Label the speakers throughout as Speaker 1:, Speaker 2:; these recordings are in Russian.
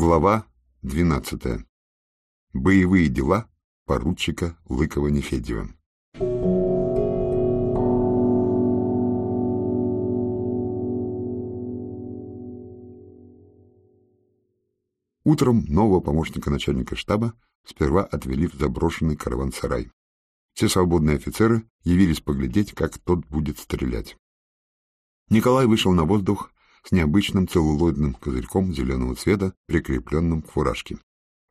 Speaker 1: Глава 12. Боевые дела поручика Лыкова-Нефедева. Утром нового помощника начальника штаба сперва отвели в заброшенный караван-сарай. Все свободные офицеры явились поглядеть, как тот будет стрелять. Николай вышел на воздух с необычным целлулоидным козырьком зеленого цвета, прикрепленным к фуражке.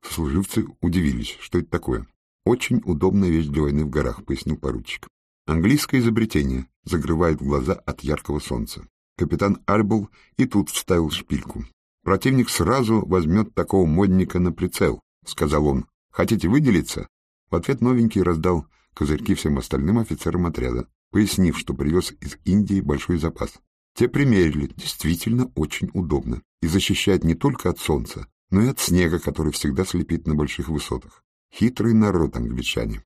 Speaker 1: Сослуживцы удивились, что это такое. «Очень удобная вещь для войны в горах», — пояснил поручик. «Английское изобретение закрывает глаза от яркого солнца. Капитан Альбул и тут вставил шпильку. Противник сразу возьмет такого модника на прицел», — сказал он. «Хотите выделиться?» В ответ новенький раздал козырьки всем остальным офицерам отряда, пояснив, что привез из Индии большой запас. Те примерили, действительно очень удобно, и защищает не только от солнца, но и от снега, который всегда слепит на больших высотах. Хитрый народ англичане.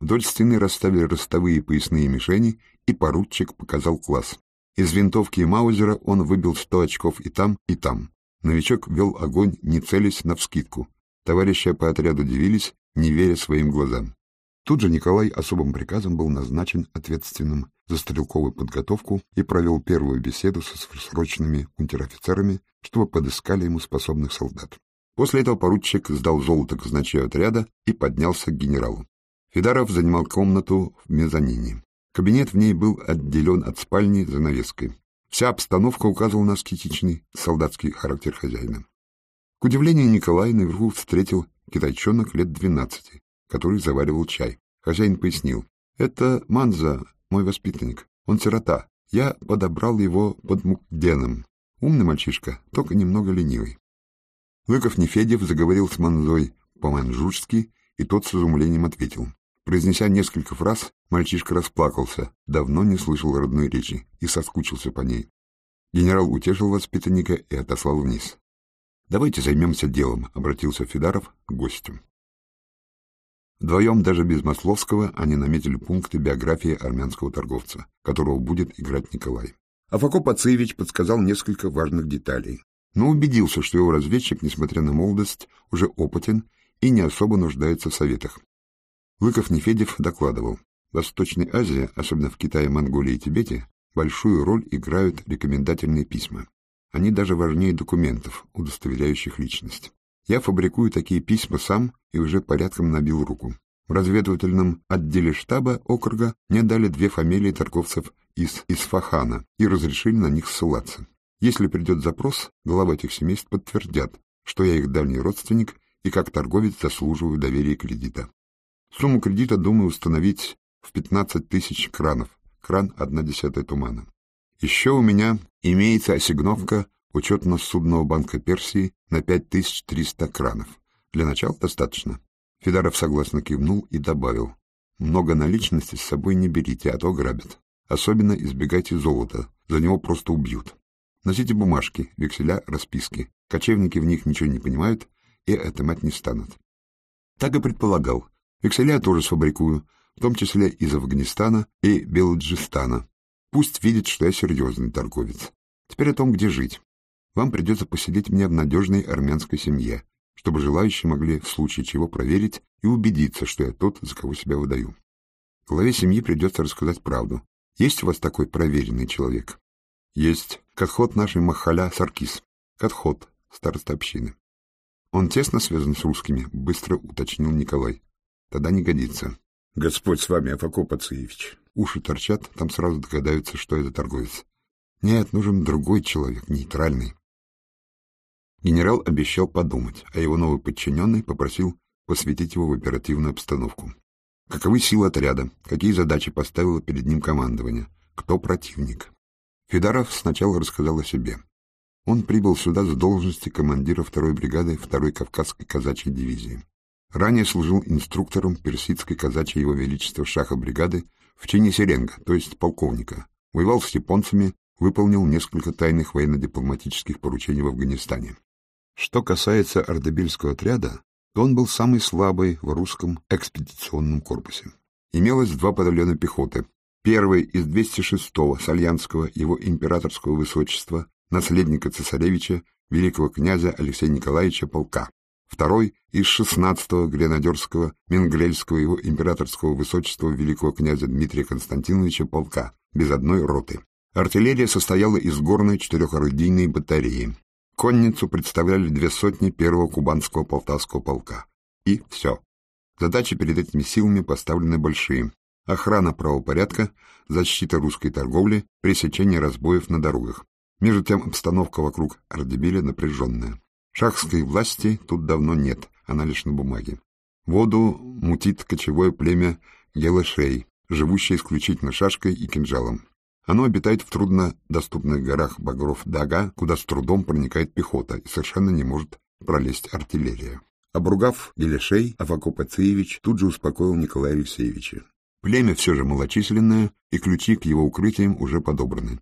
Speaker 1: Вдоль стены расставили ростовые поясные мишени, и поручик показал класс. Из винтовки маузера он выбил сто очков и там, и там. Новичок вел огонь, не целясь навскидку. Товарищи по отряду дивились, не веря своим глазам. Тут же Николай особым приказом был назначен ответственным за стрелковую подготовку и провел первую беседу со срочными унтер-офицерами, чтобы подыскали ему способных солдат. После этого поручик сдал золото к значию отряда и поднялся к генералу. Федаров занимал комнату в мезонине. Кабинет в ней был отделен от спальни занавеской. Вся обстановка указывала на аскетичный солдатский характер хозяина. К удивлению Николая наверху встретил китайчонок лет двенадцати, который заваривал чай. Хозяин пояснил. «Это Манза, мой воспитанник. Он сирота. Я подобрал его под Мукденом. Умный мальчишка, только немного ленивый. Лыков Нефедев заговорил с Манзой по-манжурски, и тот с изумлением ответил. Произнеся несколько фраз, мальчишка расплакался, давно не слышал родной речи и соскучился по ней. Генерал утешил воспитанника и отослал вниз. «Давайте займемся делом», — обратился Федаров к гостю. Вдвоем, даже без Масловского, они наметили пункты биографии армянского торговца, которого будет играть Николай. Афако Пациевич подсказал несколько важных деталей, но убедился, что его разведчик, несмотря на молодость, уже опытен и не особо нуждается в советах. Лыков Нефедев докладывал, Восточной Азии, особенно в Китае, Монголии и Тибете, большую роль играют рекомендательные письма. Они даже важнее документов, удостоверяющих личность. Я фабрикую такие письма сам и уже порядком набил руку. В разведывательном отделе штаба округа мне дали две фамилии торговцев из Исфахана и разрешили на них ссылаться. Если придет запрос, главы этих семейств подтвердят, что я их дальний родственник и как торговец заслуживаю доверия кредита. Сумму кредита думаю установить в 15 тысяч кранов, кран — одна десятая тумана. Еще у меня имеется ассигновка учетно-судного банка Персии на 5300 кранов. Для начала достаточно. Федоров согласно кивнул и добавил. Много наличности с собой не берите, а то грабят. Особенно избегайте золота, за него просто убьют. Носите бумажки, векселя, расписки. Кочевники в них ничего не понимают и отымать не станут. Так и предполагал. Векселя я тоже сфабрикую, в том числе из Афганистана и Белуджистана. Пусть видит, что я серьезный торговец. Теперь о том, где жить вам придется поселить меня в надежной армянской семье, чтобы желающие могли в случае чего проверить и убедиться, что я тот, за кого себя выдаю. Главе семьи придется рассказать правду. Есть у вас такой проверенный человек? Есть. Катхот нашей Махаля Саркис. Катхот, староста общины. Он тесно связан с русскими, быстро уточнил Николай. Тогда не годится. Господь с вами, Афакоп Ациевич. Уши торчат, там сразу догадаются, что это торговец. Нет, нужен другой человек, нейтральный. Генерал обещал подумать, а его новый подчиненный попросил посвятить его в оперативную обстановку. Каковы силы отряда, какие задачи поставило перед ним командование, кто противник. Федоров сначала рассказал о себе. Он прибыл сюда с должности командира второй бригады второй Кавказской казачьей дивизии. Ранее служил инструктором персидской казачьей его величества шаха бригады в чине Серенга, то есть полковника. Воевал с японцами, выполнил несколько тайных военно-дипломатических поручений в Афганистане. Что касается Ардебильского отряда, то он был самый слабый в русском экспедиционном корпусе. Имелось два батальона пехоты. Первый из 206-го Сальянского его императорского высочества, наследника цесаревича великого князя Алексея Николаевича полка, второй из 16-го гренадерского Менгрельского его императорского высочества великого князя Дмитрия Константиновича полка, без одной роты. Артиллерия состояла из горной четырехорудийной батареи. Конницу представляли две сотни первого кубанского полтавского полка. И все. Задачи перед этими силами поставлены большие. Охрана правопорядка, защита русской торговли, пресечение разбоев на дорогах. Между тем обстановка вокруг Ардебиля напряженная. Шахской власти тут давно нет, она лишь на бумаге. Воду мутит кочевое племя Гелышей, живущее исключительно шашкой и кинжалом. Оно обитает в труднодоступных горах Багров-Дага, куда с трудом проникает пехота и совершенно не может пролезть артиллерия. Обругав Гелешей, Авакоп Ациевич тут же успокоил Николая Алексеевича. Племя все же малочисленное, и ключи к его укрытиям уже подобраны.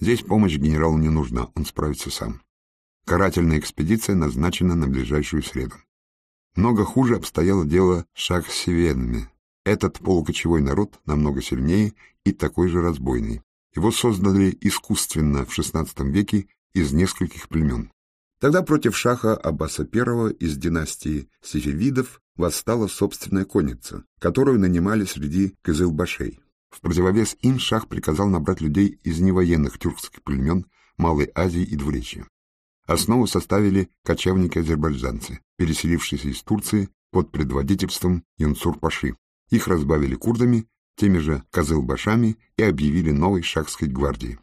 Speaker 1: Здесь помощь генералу не нужна, он справится сам. Карательная экспедиция назначена на ближайшую среду. Много хуже обстояло дело с шахсевенами. Этот полукочевой народ намного сильнее и такой же разбойный. Его создали искусственно в XVI веке из нескольких племен. Тогда против шаха Аббаса I из династии Сефевидов восстала собственная конница, которую нанимали среди кызылбашей. В противовес им шах приказал набрать людей из невоенных тюркских племен Малой Азии и Двуречья. Основу составили кочевники-азербайджанцы, переселившиеся из Турции под предводительством Юнсур-Паши. Их разбавили курдами теми же Козылбашами и объявили новой шахской гвардией.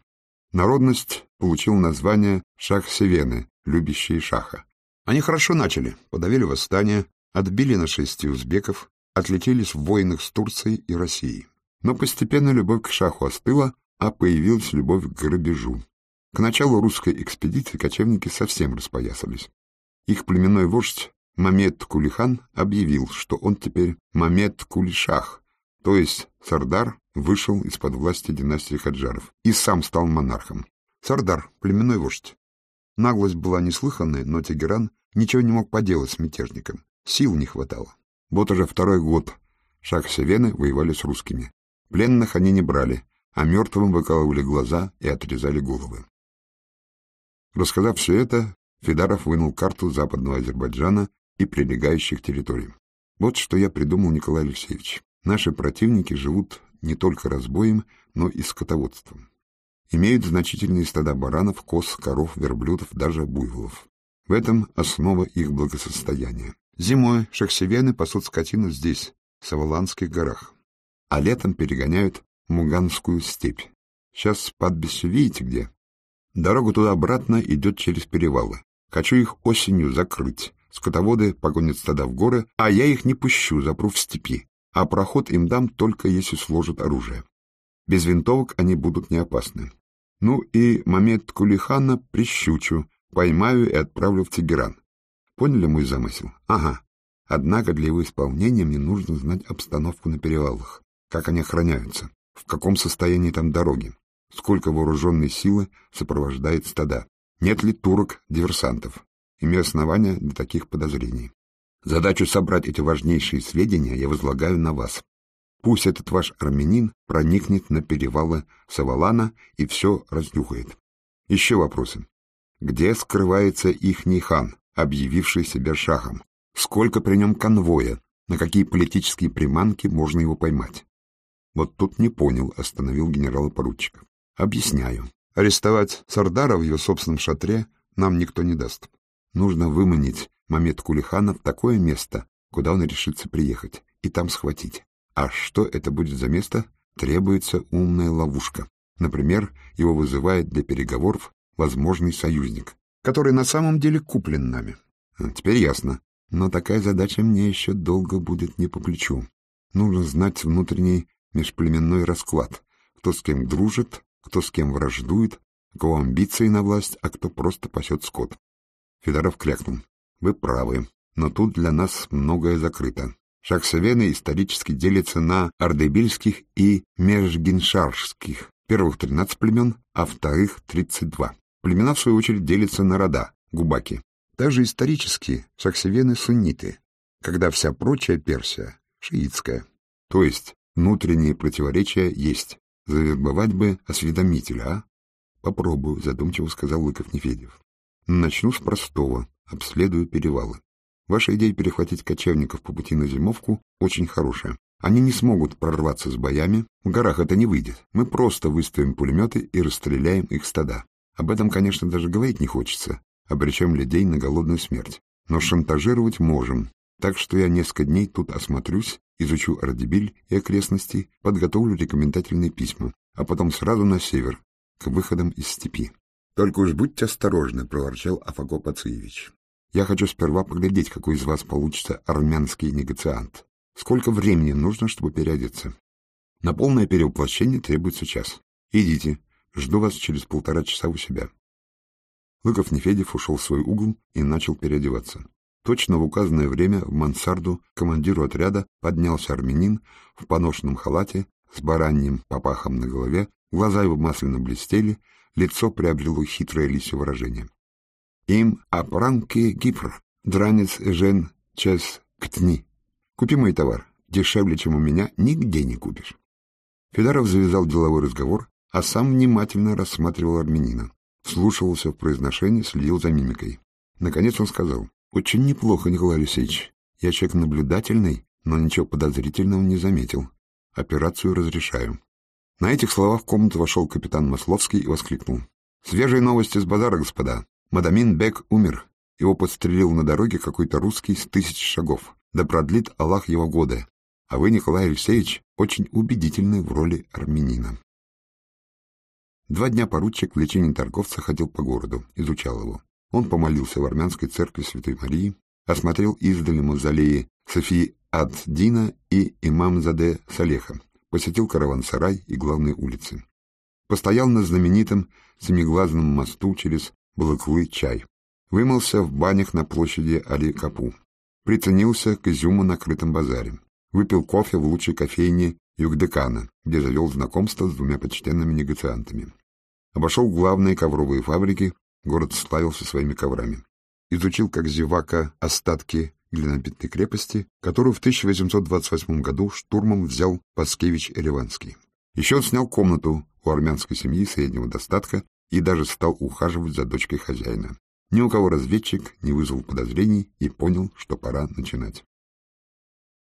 Speaker 1: Народность получила название Шах-Севены, любящие шаха. Они хорошо начали, подавили восстание, отбили нашествие узбеков, отлетелись в войнах с Турцией и Россией. Но постепенно любовь к шаху остыла, а появилась любовь к грабежу. К началу русской экспедиции кочевники совсем распоясались. Их племенной вождь Мамед Кулихан объявил, что он теперь Мамед Кулишах, то есть Сардар вышел из-под власти династии Хаджаров и сам стал монархом. Сардар — племенной вождь. Наглость была неслыханная, но Тегеран ничего не мог поделать с мятежником. Сил не хватало. Вот уже второй год шах-севены воевали с русскими. Пленных они не брали, а мертвым выкалывали глаза и отрезали головы. Рассказав все это, Федаров вынул карту западного Азербайджана и прилегающих территорий. Вот что я придумал, Николай Алексеевич. Наши противники живут не только разбоем, но и скотоводством. Имеют значительные стада баранов, коз, коров, верблюдов, даже буйволов. В этом основа их благосостояния. Зимой шахсевены пасут скотину здесь, в Саваланских горах, а летом перегоняют Муганскую степь. Сейчас падбище видите где? Дорога туда-обратно идет через перевалы. Хочу их осенью закрыть. Скотоводы погонят стада в горы, а я их не пущу, запру в степи а проход им дам только если сложат оружие. Без винтовок они будут не опасны. Ну и момент Кулихана прищучу, поймаю и отправлю в Тегеран. Поняли мой замысел? Ага. Однако для его исполнения мне нужно знать обстановку на перевалах, как они охраняются, в каком состоянии там дороги, сколько вооруженной силы сопровождает стада, нет ли турок-диверсантов. Имею основания для таких подозрений. Задачу собрать эти важнейшие сведения я возлагаю на вас. Пусть этот ваш армянин проникнет на перевалы Савалана и все разнюхает. Еще вопросы. Где скрывается ихний хан, объявивший себя шахом? Сколько при нем конвоя? На какие политические приманки можно его поймать? Вот тут не понял, остановил генерал-поручик. Объясняю. Арестовать Сардара в его собственном шатре нам никто не даст. Нужно выманить Мамед Кулихана в такое место, куда он решится приехать, и там схватить. А что это будет за место? Требуется умная ловушка. Например, его вызывает для переговоров возможный союзник, который на самом деле куплен нами. А, теперь ясно. Но такая задача мне еще долго будет не по плечу. Нужно знать внутренний межплеменной расклад. Кто с кем дружит, кто с кем враждует, у кого амбиции на власть, а кто просто пасет скот. Федоров крякнул. Вы правы, но тут для нас многое закрыто. Шахсовены исторически делятся на ардебильских и межгеншарских, первых 13 племен, а вторых 32. Племена, в свою очередь, делятся на рода, губаки. Также исторически шахсевены сунниты, когда вся прочая Персия шиитская. То есть внутренние противоречия есть. Завербовать бы осведомителя, а? Попробую, задумчиво сказал Лыков Нефедев. Начну с простого, обследую перевалы. Ваша идея перехватить кочевников по пути на зимовку очень хорошая. Они не смогут прорваться с боями, в горах это не выйдет. Мы просто выставим пулеметы и расстреляем их стада. Об этом, конечно, даже говорить не хочется. Обречем людей на голодную смерть. Но шантажировать можем. Так что я несколько дней тут осмотрюсь, изучу Ардебиль и окрестности, подготовлю рекомендательные письма, а потом сразу на север, к выходам из степи. — Только уж будьте осторожны, — проворчал Афаго Пациевич. — Я хочу сперва поглядеть, какой из вас получится армянский негациант. Сколько времени нужно, чтобы переодеться? На полное перевоплощение требуется час. Идите, жду вас через полтора часа у себя. Лыков Нефедев ушел в свой угол и начал переодеваться. Точно в указанное время в мансарду командиру отряда поднялся армянин в поношенном халате с бараньим попахом на голове, глаза его масляно блестели, лицо приобрело хитрое лисье выражение. «Им апранки гипр, дранец жен час ктни. Купи мой товар, дешевле, чем у меня, нигде не купишь». Федоров завязал деловой разговор, а сам внимательно рассматривал армянина. Слушался в произношении, следил за мимикой. Наконец он сказал, «Очень неплохо, Николай Алексеевич. Я человек наблюдательный, но ничего подозрительного не заметил. Операцию разрешаю». На этих словах в комнату вошел капитан Масловский и воскликнул. «Свежие новости с базара, господа. Мадамин Бек умер. Его подстрелил на дороге какой-то русский с тысяч шагов. Да продлит Аллах его годы. А вы, Николай Алексеевич, очень убедительны в роли армянина». Два дня поручик в лечении торговца ходил по городу, изучал его. Он помолился в армянской церкви Святой Марии, осмотрел издали мавзолеи Софии ад-Дина и имам-Заде Салеха, посетил караван-сарай и главные улицы. Постоял на знаменитом семиглазном мосту через Балаклы-Чай. Вымылся в банях на площади Али-Капу. Приценился к изюму на крытом базаре. Выпил кофе в лучшей кофейне Югдекана, где завел знакомство с двумя почтенными негациантами. Обошел главные ковровые фабрики, город славился своими коврами. Изучил, как зевака, остатки глинобитной крепости, которую в 1828 году штурмом взял Паскевич Ереванский. Еще он снял комнату у армянской семьи среднего достатка и даже стал ухаживать за дочкой хозяина. Ни у кого разведчик не вызвал подозрений и понял, что пора начинать.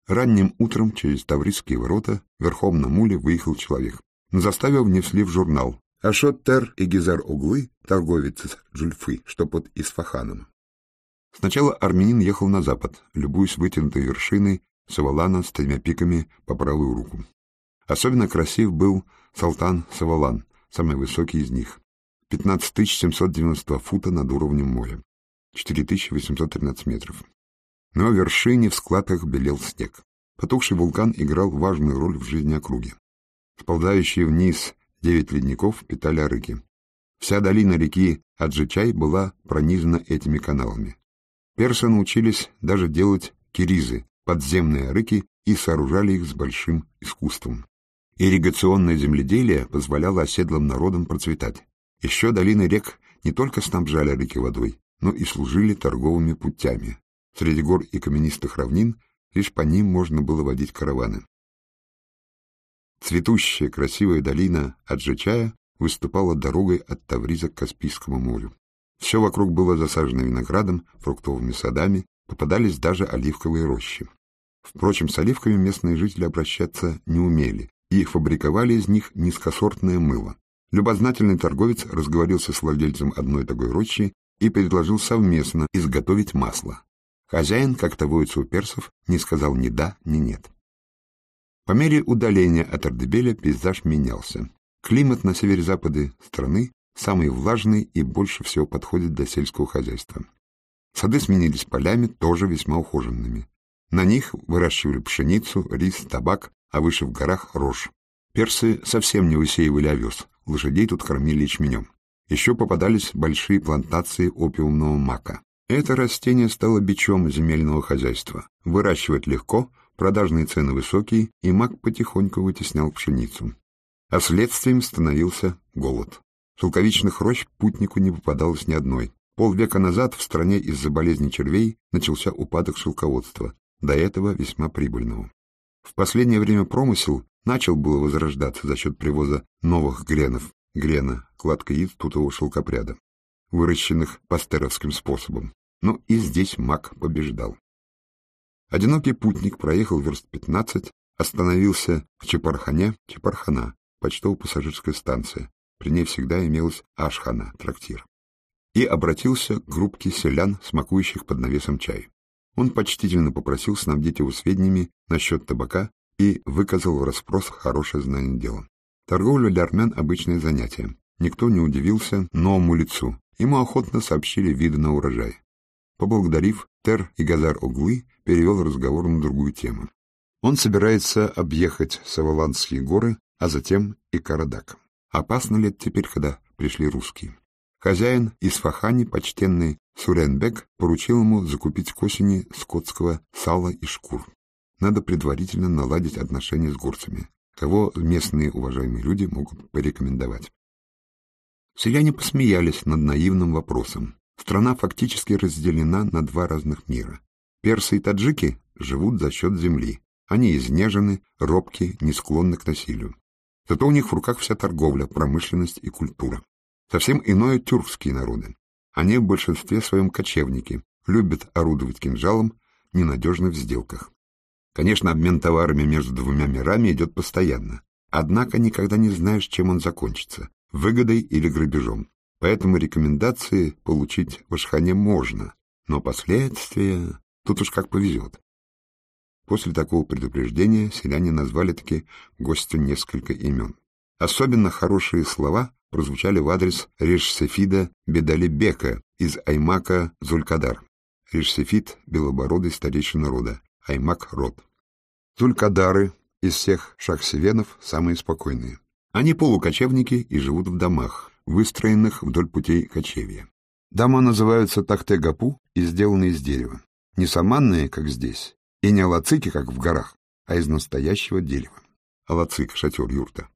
Speaker 1: Ранним утром через Таврические ворота верхом на муле выехал человек. На заставе внесли в журнал Ашот Тер и Гизар Углы, торговец Джульфы, что под Исфаханом. Сначала армянин ехал на запад, любуясь вытянутой вершиной Савалана с тремя пиками по правую руку. Особенно красив был Салтан Савалан, самый высокий из них. 15 792 фута над уровнем моря, 4813 метров. На вершине в складках белел снег. Потухший вулкан играл важную роль в жизни округи. Сползающие вниз девять ледников питали арыки. Вся долина реки Аджичай была пронизана этими каналами. Персы научились даже делать киризы, подземные арыки, и сооружали их с большим искусством. Ирригационное земледелие позволяло оседлым народам процветать. Еще долины рек не только снабжали реки водой, но и служили торговыми путями, Среди гор и каменистых равнин лишь по ним можно было водить караваны. Цветущая красивая долина Аджичая выступала дорогой от Тавриза к Каспийскому морю. Все вокруг было засажено виноградом, фруктовыми садами, попадались даже оливковые рощи. Впрочем, с оливками местные жители обращаться не умели, и фабриковали из них низкосортное мыло. Любознательный торговец разговорился с владельцем одной такой рощи и предложил совместно изготовить масло. Хозяин, как то водится у персов, не сказал ни да, ни нет. По мере удаления от Ардебеля пейзаж менялся. Климат на севере-западе страны самый влажный и больше всего подходит для сельского хозяйства. Сады сменились полями, тоже весьма ухоженными. На них выращивали пшеницу, рис, табак, а выше в горах — рожь. Персы совсем не высеивали овес, лошадей тут кормили ячменем. Еще попадались большие плантации опиумного мака. Это растение стало бичом земельного хозяйства. Выращивать легко, продажные цены высокие, и мак потихоньку вытеснял пшеницу. А следствием становился голод. Шелковичных рощ путнику не попадалось ни одной. Полвека назад в стране из-за болезни червей начался упадок шелководства, до этого весьма прибыльного. В последнее время промысел начал было возрождаться за счет привоза новых гренов, грена, кладка яиц тутового шелкопряда. выращенных пастеровским способом. Но и здесь маг побеждал. Одинокий путник проехал верст 15, остановился в Чепархане, Чепархана, почтово-пассажирская станция. При ней всегда имелась Ашхана, трактир. И обратился к группке селян, смакующих под навесом чай. Он почтительно попросил снабдить его сведениями насчет табака и выказал в расспрос хорошее знание дела. Торговля для армян — обычное занятие. Никто не удивился новому лицу. Ему охотно сообщили виды на урожай. Поблагодарив, Тер и Газар Оглы перевел разговор на другую тему. Он собирается объехать Саваландские горы, а затем и Карадак. Опасно ли это теперь, когда пришли русские? Хозяин из Фахани, почтенный Суренбек, поручил ему закупить к осени скотского сала и шкур. Надо предварительно наладить отношения с горцами, кого местные уважаемые люди могут порекомендовать. Селяне посмеялись над наивным вопросом. Страна фактически разделена на два разных мира. Персы и таджики живут за счет земли. Они изнежены, робки, не склонны к насилию. Зато у них в руках вся торговля, промышленность и культура. Совсем иное тюркские народы. Они в большинстве своем кочевники, любят орудовать кинжалом, ненадежны в сделках. Конечно, обмен товарами между двумя мирами идет постоянно. Однако никогда не знаешь, чем он закончится – выгодой или грабежом. Поэтому рекомендации получить в Ашхане можно, но последствия тут уж как повезет. После такого предупреждения селяне назвали таки гостю несколько имен. Особенно хорошие слова прозвучали в адрес Решсефида Бедалибека из Аймака Зулькадар. Решсефид — белобородый старейшина рода, Аймак — род. Зулькадары из всех шахсевенов самые спокойные. Они полукочевники и живут в домах, выстроенных вдоль путей кочевья. Дома называются тахте-гапу и сделаны из дерева. Не саманные, как здесь, и не алацики, как в горах, а из настоящего дерева. Алацик — шатер юрта.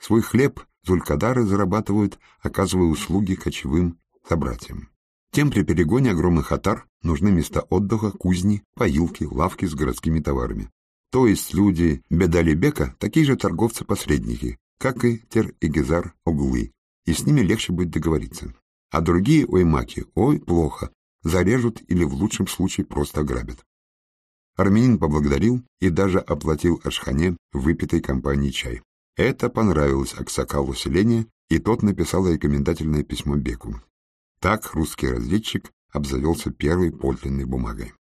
Speaker 1: Свой хлеб зулькадары зарабатывают, оказывая услуги кочевым собратьям. Тем при перегоне огромных отар нужны места отдыха, кузни, поилки, лавки с городскими товарами. То есть люди Бедалибека такие же торговцы-посредники, как и Тер и Гезар Оглы, и с ними легче будет договориться. А другие оймаки, ой, плохо, зарежут или в лучшем случае просто ограбят. Армянин поблагодарил и даже оплатил Ашхане выпитой компании чай. Это понравилось Аксакалу селения, и тот написал рекомендательное письмо Беку. Так русский разведчик обзавелся первой подлинной бумагой.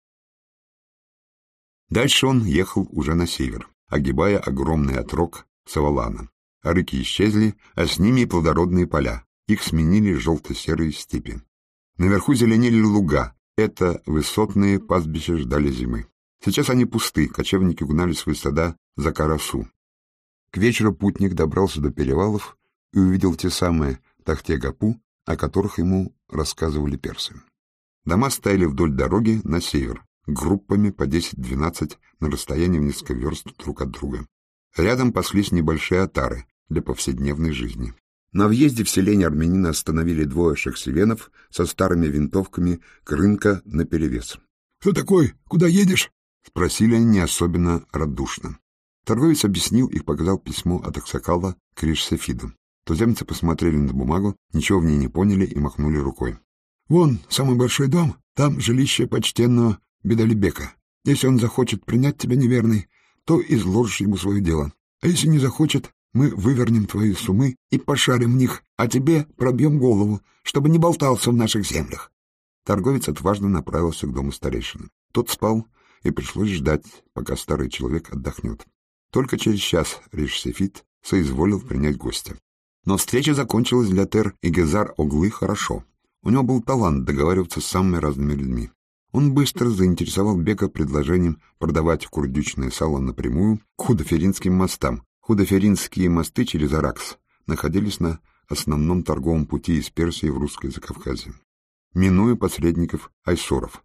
Speaker 1: Дальше он ехал уже на север, огибая огромный отрог Савалана. Рыки исчезли, а с ними и плодородные поля. Их сменили желто-серые степи. Наверху зеленели луга. Это высотные пастбища ждали зимы. Сейчас они пусты, кочевники угнали свои стада за Карасу. К вечеру путник добрался до перевалов и увидел те самые Тахтегапу, о которых ему рассказывали персы. Дома стояли вдоль дороги на север, группами по 10-12 на расстоянии в несколько верст друг от друга. Рядом паслись небольшие отары, для повседневной жизни. На въезде в селение армянина остановили двое шахсевенов со старыми винтовками к рынка наперевес. — Кто такой? Куда едешь? — спросили они не особенно радушно. Торговец объяснил и показал письмо от Аксакала к Ришсефиду. Туземцы посмотрели на бумагу, ничего в ней не поняли и махнули рукой. — Вон, самый большой дом, там жилище почтенного Бедалибека. Если он захочет принять тебя неверный, то изложишь ему свое дело. А если не захочет, мы вывернем твои сумы и пошарим в них, а тебе пробьем голову, чтобы не болтался в наших землях. Торговец отважно направился к дому старейшины. Тот спал, и пришлось ждать, пока старый человек отдохнет. Только через час Ришсефит соизволил принять гостя. Но встреча закончилась для Тер и Гезар Оглы хорошо. У него был талант договариваться с самыми разными людьми. Он быстро заинтересовал Бека предложением продавать курдючное сало напрямую к худоферинским мостам, Худоферинские мосты через Аракс находились на основном торговом пути из Персии в Русское Закавказье, минуя посредников айсоров.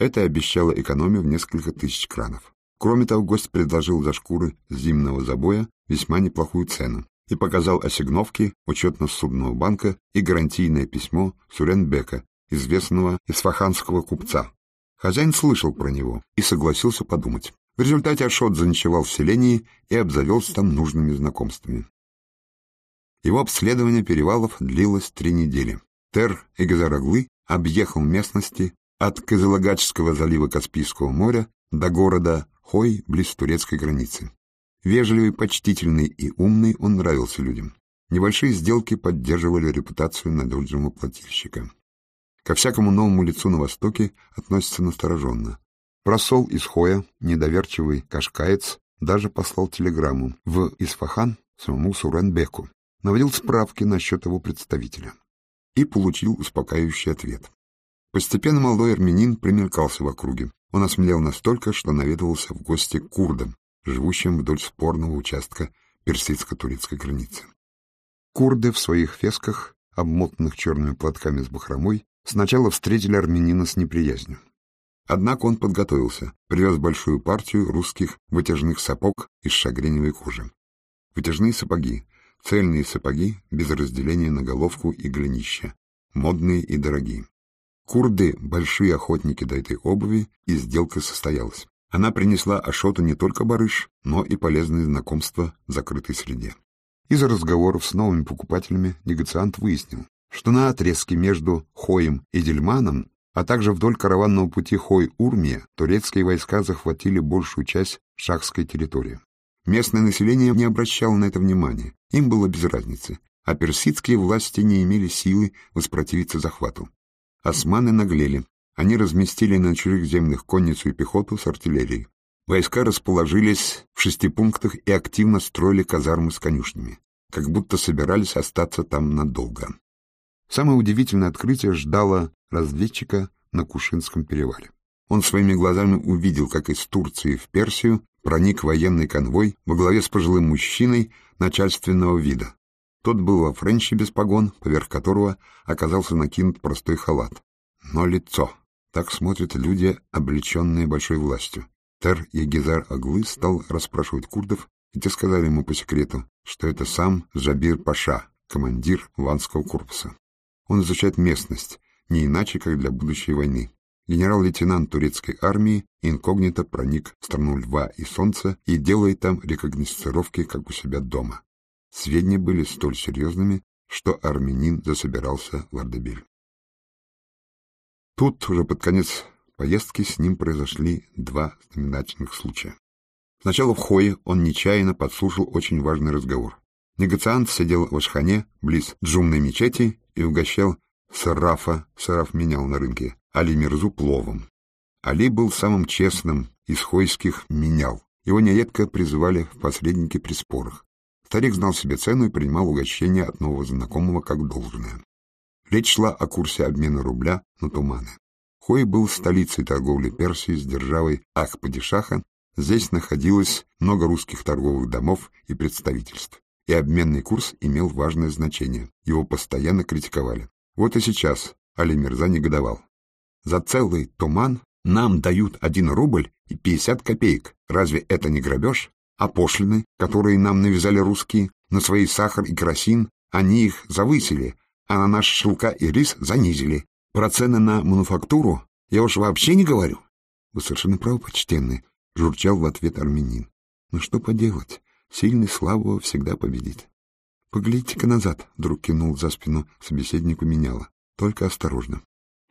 Speaker 1: Это обещало экономию в несколько тысяч кранов. Кроме того, гость предложил за шкуры зимнего забоя весьма неплохую цену и показал осигновки учетно-судного банка и гарантийное письмо Суренбека, известного исфаханского купца. Хозяин слышал про него и согласился подумать. В результате Ашот заночевал в селении и обзавелся там нужными знакомствами. Его обследование перевалов длилось три недели. Тер Эгезараглы объехал местности от Кызылагачского залива Каспийского моря до города Хой близ турецкой границы. Вежливый, почтительный и умный он нравился людям. Небольшие сделки поддерживали репутацию надежного плательщика. Ко всякому новому лицу на Востоке относятся настороженно. Просол из Хоя, недоверчивый кашкаец, даже послал телеграмму в Исфахан самому Суренбеку, наводил справки насчет его представителя и получил успокаивающий ответ. Постепенно молодой армянин примелькался в округе. Он осмелел настолько, что наведывался в гости к курдам, живущим вдоль спорного участка персидско-турецкой границы. Курды в своих фесках, обмотанных черными платками с бахромой, сначала встретили армянина с неприязнью. Однако он подготовился, привез большую партию русских вытяжных сапог из шагреневой кожи. Вытяжные сапоги, цельные сапоги без разделения на головку и голенища, модные и дорогие. Курды — большие охотники до этой обуви, и сделка состоялась. Она принесла Ашоту не только барыш, но и полезные знакомства в закрытой среде. Из разговоров с новыми покупателями негациант выяснил, что на отрезке между Хоем и Дельманом, а также вдоль караванного пути Хой-Урмия, турецкие войска захватили большую часть шахской территории. Местное население не обращало на это внимания, им было без разницы, а персидские власти не имели силы воспротивиться захвату. Османы наглели. Они разместили на чужих землях конницу и пехоту с артиллерией. Войска расположились в шести пунктах и активно строили казармы с конюшнями, как будто собирались остаться там надолго. Самое удивительное открытие ждало разведчика на Кушинском перевале. Он своими глазами увидел, как из Турции в Персию проник военный конвой во главе с пожилым мужчиной начальственного вида, тот был во френче без погон, поверх которого оказался накинут простой халат. Но лицо. Так смотрят люди, облеченные большой властью. Тер Егизар Аглы стал расспрашивать курдов, и те сказали ему по секрету, что это сам Жабир Паша, командир Ванского корпуса. Он изучает местность, не иначе, как для будущей войны. Генерал-лейтенант турецкой армии инкогнито проник в страну льва и солнца и делает там рекогносцировки, как у себя дома. Сведения были столь серьезными, что армянин засобирался в Ардебиль. Тут, уже под конец поездки, с ним произошли два знаменательных случая. Сначала в Хое он нечаянно подслушал очень важный разговор. Негациант сидел в Ашхане, близ джумной мечети, и угощал Сарафа, Сараф менял на рынке, Али Мирзу пловом. Али был самым честным из хойских менял. Его нередко призывали в посредники при спорах. Старик знал себе цену и принимал угощение от нового знакомого как должное. Речь шла о курсе обмена рубля на туманы. Хой был столицей торговли Персии с державой Ахпадишаха. Здесь находилось много русских торговых домов и представительств. И обменный курс имел важное значение. Его постоянно критиковали. Вот и сейчас Али Мирза негодовал. За целый туман нам дают один рубль и пятьдесят копеек. Разве это не грабеж? А пошлины, которые нам навязали русские, на свои сахар и керосин, они их завысили, а на наш шелка и рис занизили. Про цены на мануфактуру я уж вообще не говорю. — Вы совершенно правы, почтенный, — журчал в ответ армянин. — Ну что поделать, сильный слабого всегда победит. — Поглядите-ка назад, — вдруг кинул за спину собеседнику меняла. Только осторожно.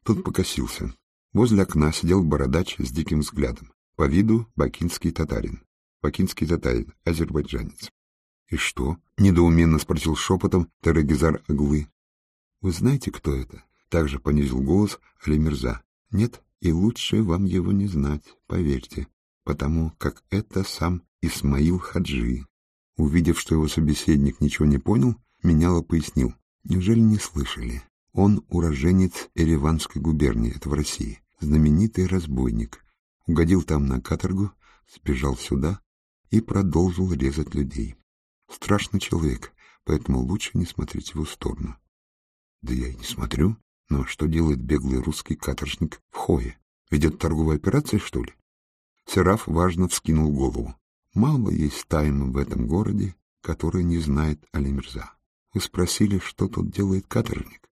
Speaker 1: Тут покосился. Возле окна сидел бородач с диким взглядом. По виду бакинский татарин. Бакинский татарин, азербайджанец. — И что? — недоуменно спросил шепотом Терегизар Аглы. — Вы знаете, кто это? — также понизил голос Али Мирза. — Нет, и лучше вам его не знать, поверьте, потому как это сам Исмаил Хаджи. Увидев, что его собеседник ничего не понял, меняло пояснил. Неужели не слышали? Он уроженец Ереванской губернии, это в России, знаменитый разбойник. Угодил там на каторгу, сбежал сюда, и продолжил резать людей. Страшный человек, поэтому лучше не смотреть в его сторону. Да я и не смотрю. Но что делает беглый русский каторжник в Хое? Ведет торговую операцию, что ли? Сераф важно вскинул голову. Мало есть тайн в этом городе, который не знает Алимирза. Вы спросили, что тут делает каторжник?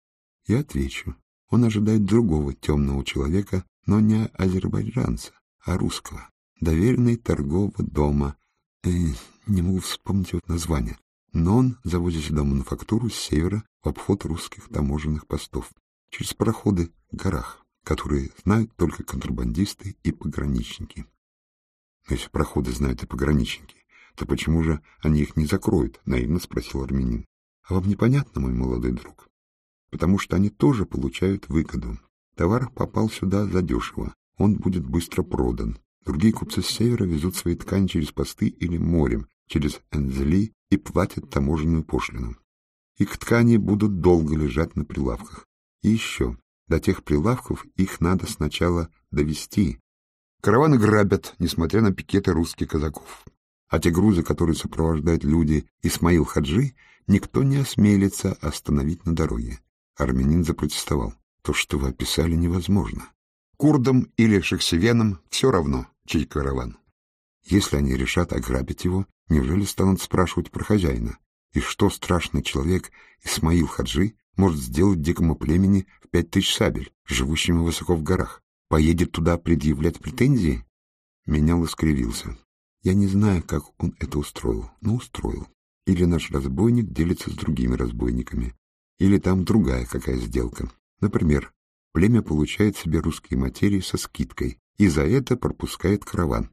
Speaker 1: Я отвечу. Он ожидает другого темного человека, но не азербайджанца, а русского, доверенный торгового дома, э, не могу вспомнить вот название. но он завозит сюда мануфактуру с севера в обход русских таможенных постов, через проходы в горах, которые знают только контрабандисты и пограничники. Но если проходы знают и пограничники, то почему же они их не закроют? — наивно спросил армянин. — А вам непонятно, мой молодой друг? Потому что они тоже получают выгоду. Товар попал сюда задешево, он будет быстро продан. Другие купцы с севера везут свои ткани через посты или морем, через Энзели и платят таможенную пошлину. Их ткани будут долго лежать на прилавках. И еще, до тех прилавков их надо сначала довести. Караваны грабят, несмотря на пикеты русских казаков. А те грузы, которые сопровождают люди Исмаил Хаджи, никто не осмелится остановить на дороге. Армянин запротестовал. То, что вы описали, невозможно. Курдам или шахсевенам все равно, чей караван. Если они решат ограбить его, неужели станут спрашивать про хозяина? И что страшный человек Исмаил Хаджи может сделать дикому племени в пять тысяч сабель, живущему высоко в горах? Поедет туда предъявлять претензии? Менял искривился. Я не знаю, как он это устроил, но устроил. Или наш разбойник делится с другими разбойниками, или там другая какая сделка. Например, племя получает себе русские материи со скидкой и за это пропускает караван.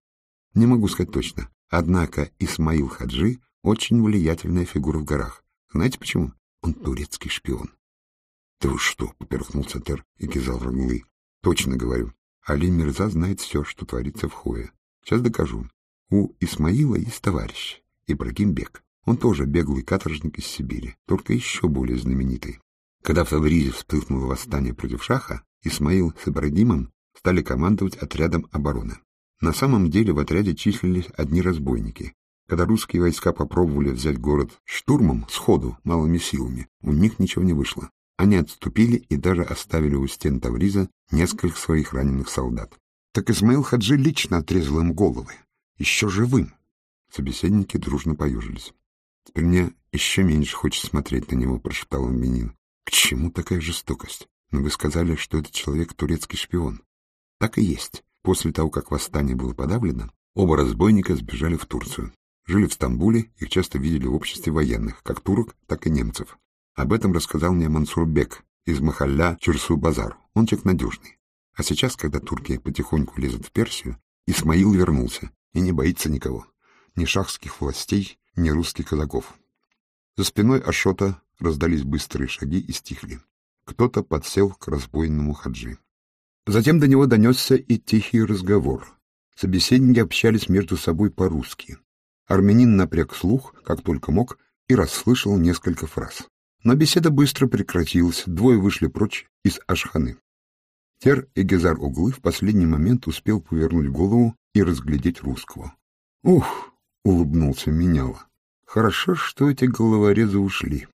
Speaker 1: Не могу сказать точно. Однако Исмаил Хаджи очень влиятельная фигура в горах. Знаете почему? Он турецкий шпион. — Да вы что? — поперхнулся Тер и кизал Раглы. — Точно говорю. Али Мирза знает все, что творится в Хое. Сейчас докажу. У Исмаила есть товарищ, Ибрагим Бек. Он тоже беглый каторжник из Сибири, только еще более знаменитый. Когда в Тавризе вспыхнуло восстание против Шаха, Исмаил с Ибрагимом стали командовать отрядом обороны. На самом деле в отряде числились одни разбойники. Когда русские войска попробовали взять город штурмом, сходу, малыми силами, у них ничего не вышло. Они отступили и даже оставили у стен Тавриза нескольких своих раненых солдат. Так Исмаил Хаджи лично отрезал им головы. Еще живым. Собеседники дружно поюжились. Теперь мне еще меньше хочется смотреть на него, прошептал Амбинин. К чему такая жестокость? Но вы сказали, что этот человек турецкий шпион. Так и есть. После того, как восстание было подавлено, оба разбойника сбежали в Турцию. Жили в Стамбуле, их часто видели в обществе военных, как турок, так и немцев. Об этом рассказал мне Мансур Бек из Махалля Чурсу-Базар. Он человек надежный. А сейчас, когда турки потихоньку лезут в Персию, Исмаил вернулся и не боится никого. Ни шахских властей, ни русских казаков. За спиной Ашота раздались быстрые шаги и стихли. Кто-то подсел к разбойному хаджи. Затем до него донесся и тихий разговор. Собеседники общались между собой по-русски. Армянин напряг слух, как только мог, и расслышал несколько фраз. Но беседа быстро прекратилась, двое вышли прочь из Ашханы. Тер и Гезар Углы в последний момент успел повернуть голову и разглядеть русского. «Ух!» — улыбнулся Меняла. «Хорошо, что эти головорезы ушли.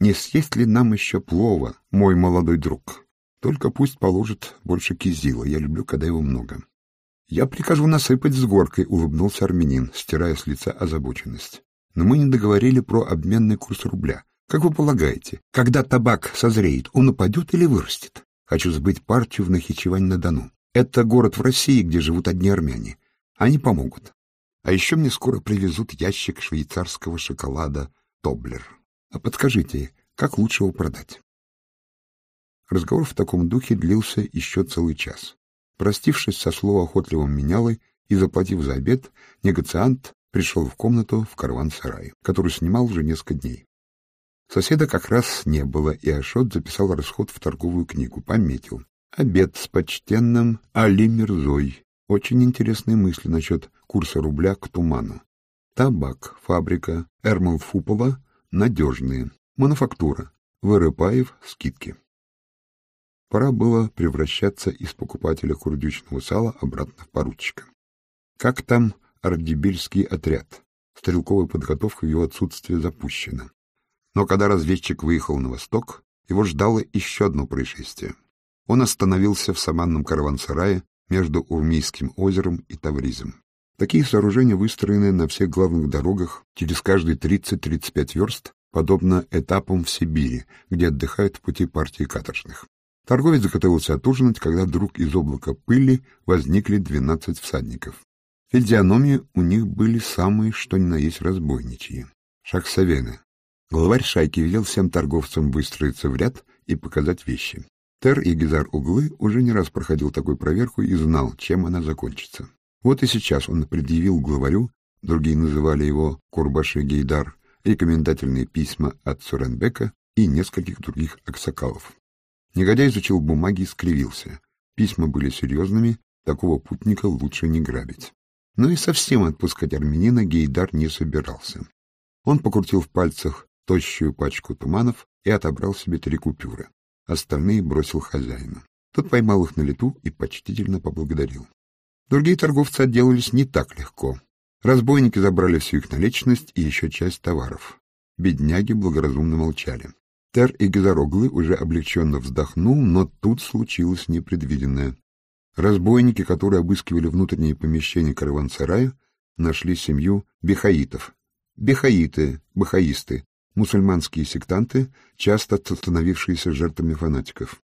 Speaker 1: Не съесть ли нам еще плова, мой молодой друг?» Только пусть положит больше кизила, я люблю, когда его много. — Я прикажу насыпать с горкой, — улыбнулся армянин, стирая с лица озабоченность. — Но мы не договорили про обменный курс рубля. Как вы полагаете, когда табак созреет, он упадет или вырастет? Хочу сбыть партию в Нахичевань-на-Дону. Это город в России, где живут одни армяне. Они помогут. А еще мне скоро привезут ящик швейцарского шоколада «Тоблер». А подскажите, как лучше его продать? Разговор в таком духе длился еще целый час. Простившись со словоохотливым менялой и заплатив за обед, негациант пришел в комнату в караван-сарае, который снимал уже несколько дней. Соседа как раз не было, и Ашот записал расход в торговую книгу, пометил. Обед с почтенным Али Мирзой. Очень интересные мысли насчет курса рубля к туману. Табак, фабрика, Эрмал Фупола, надежные. Мануфактура, Вырыпаев, скидки. Пора было превращаться из покупателя курдючного сала обратно в поручика. Как там ардебильский отряд? Стрелковая подготовка в его отсутствие запущена. Но когда разведчик выехал на восток, его ждало еще одно происшествие. Он остановился в саманном караван-сарае между Урмийским озером и Тавризом. Такие сооружения выстроены на всех главных дорогах через каждые 30-35 верст, подобно этапам в Сибири, где отдыхают в пути партии каторжных. Торговец заготовился отужинать, когда вдруг из облака пыли возникли двенадцать всадников. Физиономии у них были самые, что ни на есть, разбойничьи. Шахсавены, Главарь шайки велел всем торговцам выстроиться в ряд и показать вещи. Тер и Гизар Углы уже не раз проходил такую проверку и знал, чем она закончится. Вот и сейчас он предъявил главарю, другие называли его Курбаши Гейдар, рекомендательные письма от Суренбека и нескольких других аксакалов. Негодяй изучил бумаги и скривился. Письма были серьезными, такого путника лучше не грабить. Но и совсем отпускать армянина Гейдар не собирался. Он покрутил в пальцах тощую пачку туманов и отобрал себе три купюры. Остальные бросил хозяину. Тот поймал их на лету и почтительно поблагодарил. Другие торговцы отделались не так легко. Разбойники забрали всю их наличность и еще часть товаров. Бедняги благоразумно молчали. Тер и Гизароглы уже облегченно вздохнул, но тут случилось непредвиденное. Разбойники, которые обыскивали внутренние помещения караван-сарая, нашли семью бехаитов. Бехаиты, бахаисты, мусульманские сектанты, часто становившиеся жертвами фанатиков.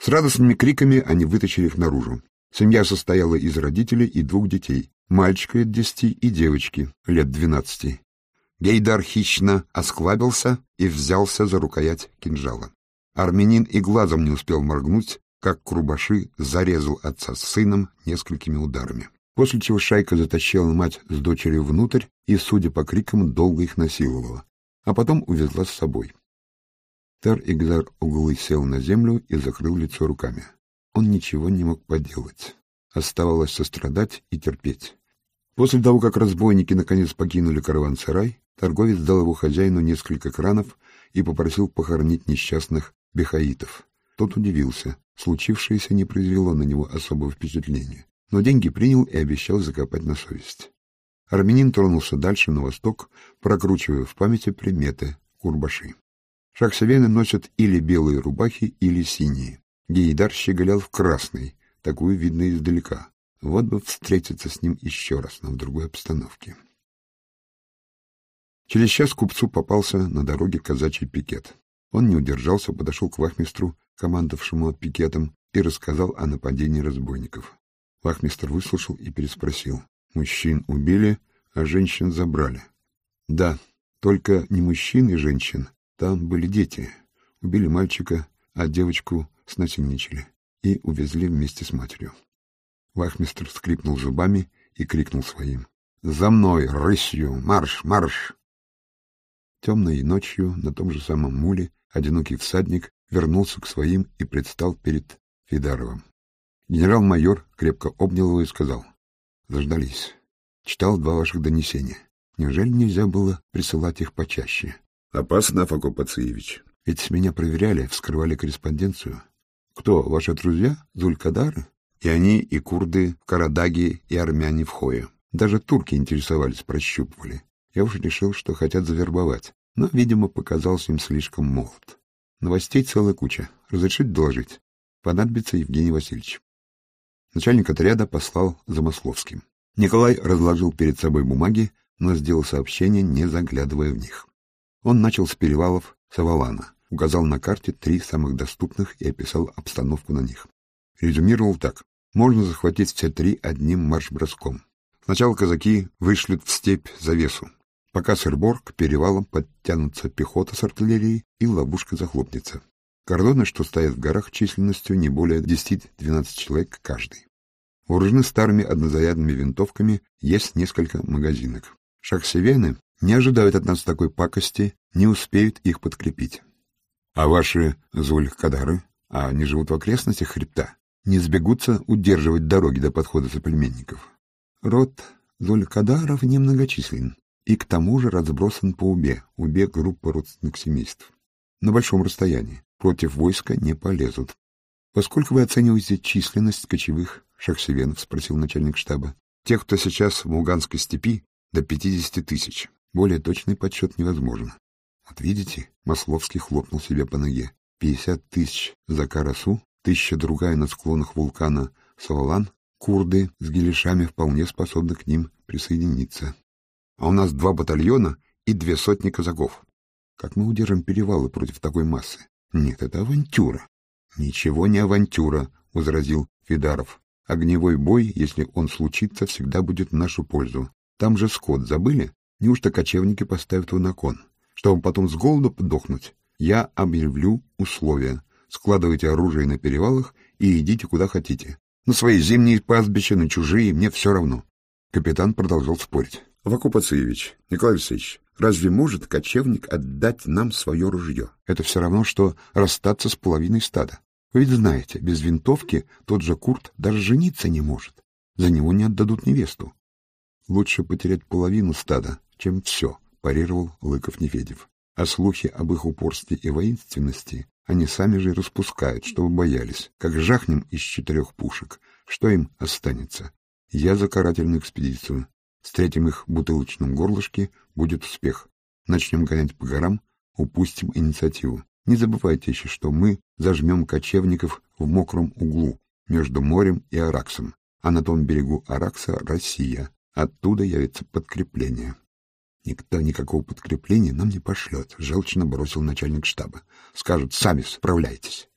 Speaker 1: С радостными криками они вытащили их наружу. Семья состояла из родителей и двух детей, мальчика лет десяти и девочки лет двенадцати. Гейдар хищно осклабился и взялся за рукоять кинжала. Армянин и глазом не успел моргнуть, как Крубаши зарезал отца с сыном несколькими ударами. После чего шайка затащила мать с дочерью внутрь и, судя по крикам, долго их насиловала, а потом увезла с собой. Тар Игзар углы сел на землю и закрыл лицо руками. Он ничего не мог поделать. Оставалось сострадать и терпеть. После того, как разбойники наконец покинули караван-сарай, торговец дал его хозяину несколько кранов и попросил похоронить несчастных бехаитов. Тот удивился. Случившееся не произвело на него особого впечатления, но деньги принял и обещал закопать на совесть. Армянин тронулся дальше на восток, прокручивая в памяти приметы курбаши. Шахсавены носят или белые рубахи, или синие. Гейдар щеголял в красной, такую видно издалека. Вот бы встретиться с ним еще раз, но в другой обстановке. Через час купцу попался на дороге казачий пикет. Он не удержался, подошел к вахмистру командовавшему пикетом, и рассказал о нападении разбойников. Вахмистр выслушал и переспросил. Мужчин убили, а женщин забрали. Да, только не мужчин и женщин, там были дети. Убили мальчика, а девочку снасильничали и увезли вместе с матерью. Вахмистр скрипнул зубами и крикнул своим. «За мной, рысью! Марш, марш!» Темной ночью на том же самом муле одинокий всадник вернулся к своим и предстал перед Фидаровым. Генерал-майор крепко обнял его и сказал, «Заждались. Читал два ваших донесения. Неужели нельзя было присылать их почаще?» «Опасно, Фако Пациевич. Ведь меня проверяли, вскрывали корреспонденцию. Кто, ваши друзья? Зулькадары? И они, и курды в Карадаге, и армяне в Хое. Даже турки интересовались, прощупывали. Я уж решил, что хотят завербовать, но, видимо, показался им слишком молод. Новостей целая куча. Разрешить доложить. Понадобится Евгений Васильевич. Начальник отряда послал за Масловским. Николай разложил перед собой бумаги, но сделал сообщение, не заглядывая в них. Он начал с перевалов Савалана, указал на карте три самых доступных и описал обстановку на них. Резюмировал так. Можно захватить все три одним марш-броском. Сначала казаки вышлют в степь завесу, Пока сырбор к перевалам подтянутся пехота с артиллерией и ловушка захлопнется. Кордоны, что стоят в горах численностью не более 10-12 человек каждый. Вооружены старыми однозарядными винтовками, есть несколько магазинок. Шахсевены не ожидают от нас такой пакости, не успеют их подкрепить. А ваши зуль-кадары, а они живут в окрестностях хребта, не сбегутся удерживать дороги до подхода соплеменников. Род зуль-кадаров немногочислен, и к тому же разбросан по Убе, Убе группа родственных семейств. На большом расстоянии. Против войска не полезут. — Поскольку вы оцениваете численность кочевых шахсевенов? — спросил начальник штаба. — Тех, кто сейчас в Муганской степи, до пятидесяти тысяч. Более точный подсчет невозможен. Вот видите, Масловский хлопнул себе по ноге. Пятьдесят тысяч за Карасу, тысяча другая на склонах вулкана Савалан, курды с гелешами вполне способны к ним присоединиться а у нас два батальона и две сотни казаков. Как мы удержим перевалы против такой массы? Нет, это авантюра. Ничего не авантюра, — возразил Фидаров. Огневой бой, если он случится, всегда будет в нашу пользу. Там же скот забыли? Неужто кочевники поставят его на кон? чтобы потом с голоду подохнуть. Я объявлю условия. Складывайте оружие на перевалах и идите куда хотите. На свои зимние пастбища, на чужие, мне все равно. Капитан продолжал спорить. — Вакуп Ациевич, Николай Алексеевич, разве может кочевник отдать нам свое ружье? Это все равно, что расстаться с половиной стада. Вы ведь знаете, без винтовки тот же Курт даже жениться не может. За него не отдадут невесту. Лучше потерять половину стада, чем все, парировал Лыков-Нефедев. А слухи об их упорстве и воинственности они сами же распускают, чтобы боялись. Как жахнем из четырех пушек, что им останется? Я за карательную экспедицию. Встретим их в бутылочном горлышке, будет успех. Начнем гонять по горам, упустим инициативу. Не забывайте еще, что мы зажмем кочевников в мокром углу между морем и Араксом, а на том берегу Аракса — Россия. Оттуда явится подкрепление. Никто никакого подкрепления нам не пошлет, — желчно бросил начальник штаба. Скажут, сами справляйтесь.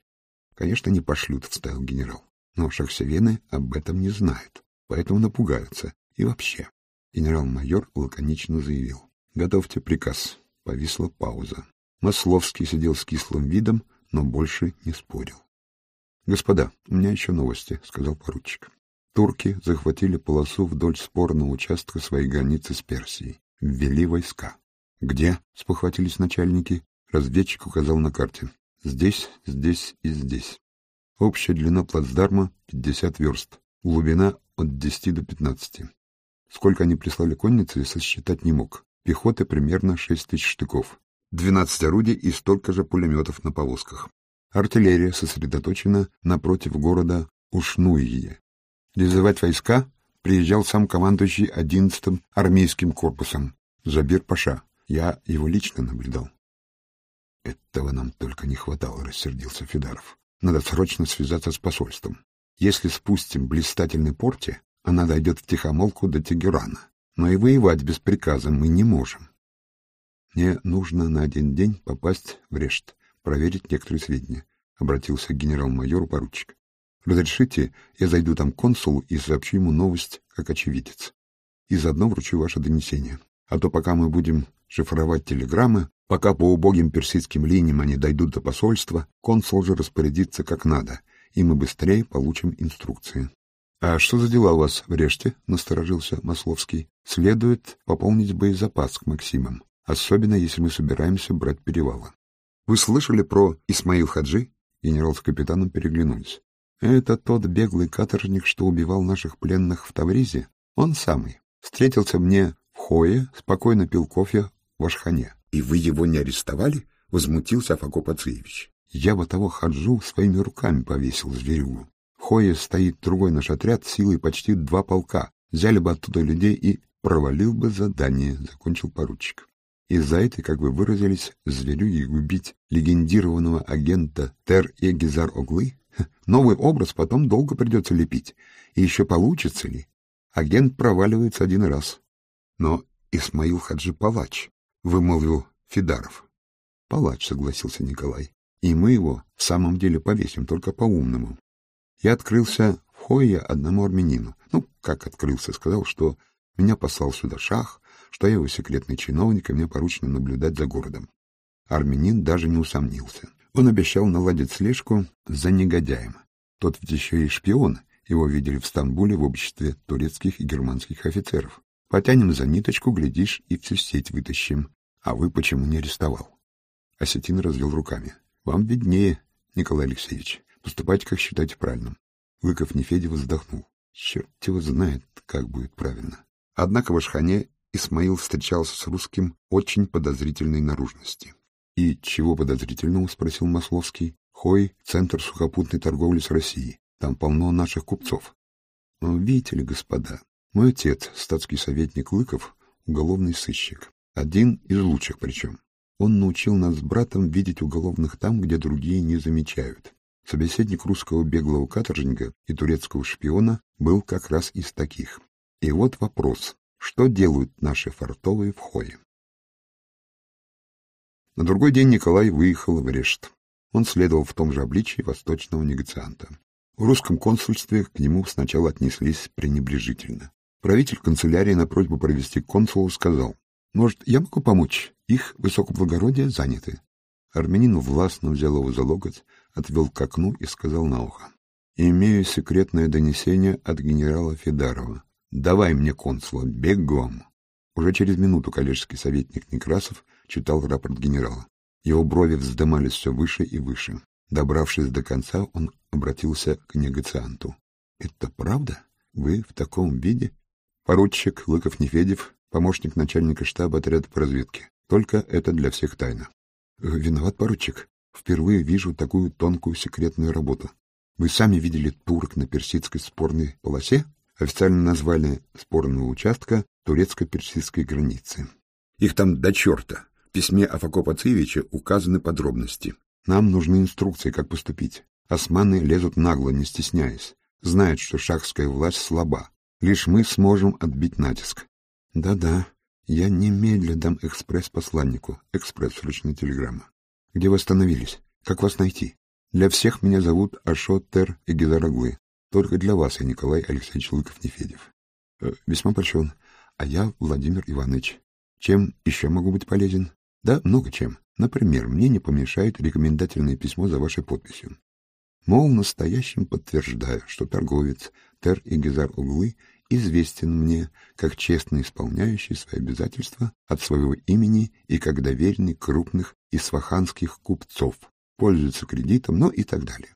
Speaker 1: Конечно, не пошлют, — вставил генерал. Но шахсевены об этом не знают, поэтому напугаются. И вообще, генерал-майор лаконично заявил. Готовьте приказ. Повисла пауза. Масловский сидел с кислым видом, но больше не спорил. — Господа, у меня еще новости, — сказал поручик. Турки захватили полосу вдоль спорного участка своей границы с Персией. Ввели войска. — Где? — спохватились начальники. Разведчик указал на карте. — Здесь, здесь и здесь. Общая длина плацдарма — 50 верст. Глубина от 10 до 15. Сколько они прислали конницы, сосчитать не мог. Пехоты примерно 6 тысяч штыков. 12 орудий и столько же пулеметов на повозках. Артиллерия сосредоточена напротив города Ушнуие. Реализовать войска приезжал сам командующий 11-м армейским корпусом Забир Паша. Я его лично наблюдал. Этого нам только не хватало, рассердился Федаров. Надо срочно связаться с посольством. Если спустим блистательный порте, она дойдет в тихомолку до Тегерана. Но и воевать без приказа мы не можем. Мне нужно на один день попасть в Решт, проверить некоторые сведения, — обратился к генерал-майору поручик. Разрешите, я зайду там к консулу и сообщу ему новость, как очевидец. И заодно вручу ваше донесение. А то пока мы будем шифровать телеграммы, пока по убогим персидским линиям они дойдут до посольства, консул же распорядится как надо, и мы быстрее получим инструкции. — А что за дела у вас в Реште? — насторожился Масловский. — Следует пополнить боезапас к Максимам особенно если мы собираемся брать перевалы. Вы слышали про Исмаил Хаджи? Генерал с капитаном переглянулись. Это тот беглый каторжник, что убивал наших пленных в Тавризе? Он самый. Встретился мне в Хое, спокойно пил кофе в Ашхане. И вы его не арестовали? Возмутился Афакоп Ациевич. Я бы того Хаджу своими руками повесил зверюгу. В Хое стоит другой наш отряд силой почти два полка. Взяли бы оттуда людей и провалил бы задание, закончил поручик. Из-за этой, как вы выразились, зверюги губить легендированного агента Тер Эгизар Оглы? Новый образ потом долго придется лепить. И еще получится ли? Агент проваливается один раз. Но Исмаил Хаджи палач, вымолвил Фидаров. Палач, согласился Николай. И мы его в самом деле повесим, только по-умному. Я открылся в Хое одному армянину. Ну, как открылся, сказал, что меня послал сюда шах, что я его секретный чиновник, и мне поручено наблюдать за городом. Армянин даже не усомнился. Он обещал наладить слежку за негодяем. Тот ведь еще и шпион, его видели в Стамбуле в обществе турецких и германских офицеров. Потянем за ниточку, глядишь, и всю сеть вытащим. А вы почему не арестовал? Осетин развел руками. Вам виднее, Николай Алексеевич. Поступайте, как считаете правильным. Лыков Нефедева вздохнул. Черт его знает, как будет правильно. Однако в Ашхане Исмаил встречался с русским очень подозрительной наружности. — И чего подозрительного? — спросил Масловский. — Хой — центр сухопутной торговли с Россией. Там полно наших купцов. — Видите ли, господа, мой отец, статский советник Лыков, уголовный сыщик. Один из лучших причем. Он научил нас с братом видеть уголовных там, где другие не замечают. Собеседник русского беглого каторжника и турецкого шпиона был как раз из таких. И вот вопрос, что делают наши фартовые в Хое. На другой день Николай выехал в Решт. Он следовал в том же обличии восточного негацианта. В русском консульстве к нему сначала отнеслись пренебрежительно. Правитель канцелярии на просьбу провести к консулу сказал, «Может, я могу помочь Их высокоблагородие заняты. Армянин властно взял его за локоть, отвел к окну и сказал на ухо. «Имею секретное донесение от генерала Федарова. Давай мне консула, бегом!» Уже через минуту коллежский советник Некрасов читал рапорт генерала. Его брови вздымались все выше и выше. Добравшись до конца, он обратился к негацианту. — Это правда? Вы в таком виде? Поручик Лыков-Нефедев, помощник начальника штаба отряда по разведке. Только это для всех тайна. Э, виноват, поручик. Впервые вижу такую тонкую секретную работу. Вы сами видели турок на персидской спорной полосе? Официально назвали спорного участка турецко-персидской границы. Их там до черта. Письме Афакопа Цивича указаны подробности. Нам нужны инструкции, как поступить. Османы лезут нагло, не стесняясь. Знают, что шахская власть слаба. Лишь мы сможем отбить натиск. Да-да, я немедля дам экспресс посланнику. Экспресс срочная телеграмма. Где вы остановились? Как вас найти? Для всех меня зовут Ашот Тер и Гизараглы. Только для вас я Николай Алексеевич Лыков-Нефедев. Э, весьма польщен. А я Владимир Иванович. Чем еще могу быть полезен? Да, много чем. Например, мне не помешает рекомендательное письмо за вашей подписью. Мол, настоящим подтверждаю, что торговец Тер и Гизар Углы известен мне как честно исполняющий свои обязательства от своего имени и как доверенный крупных исфаханских купцов, пользуется кредитом, ну и так далее.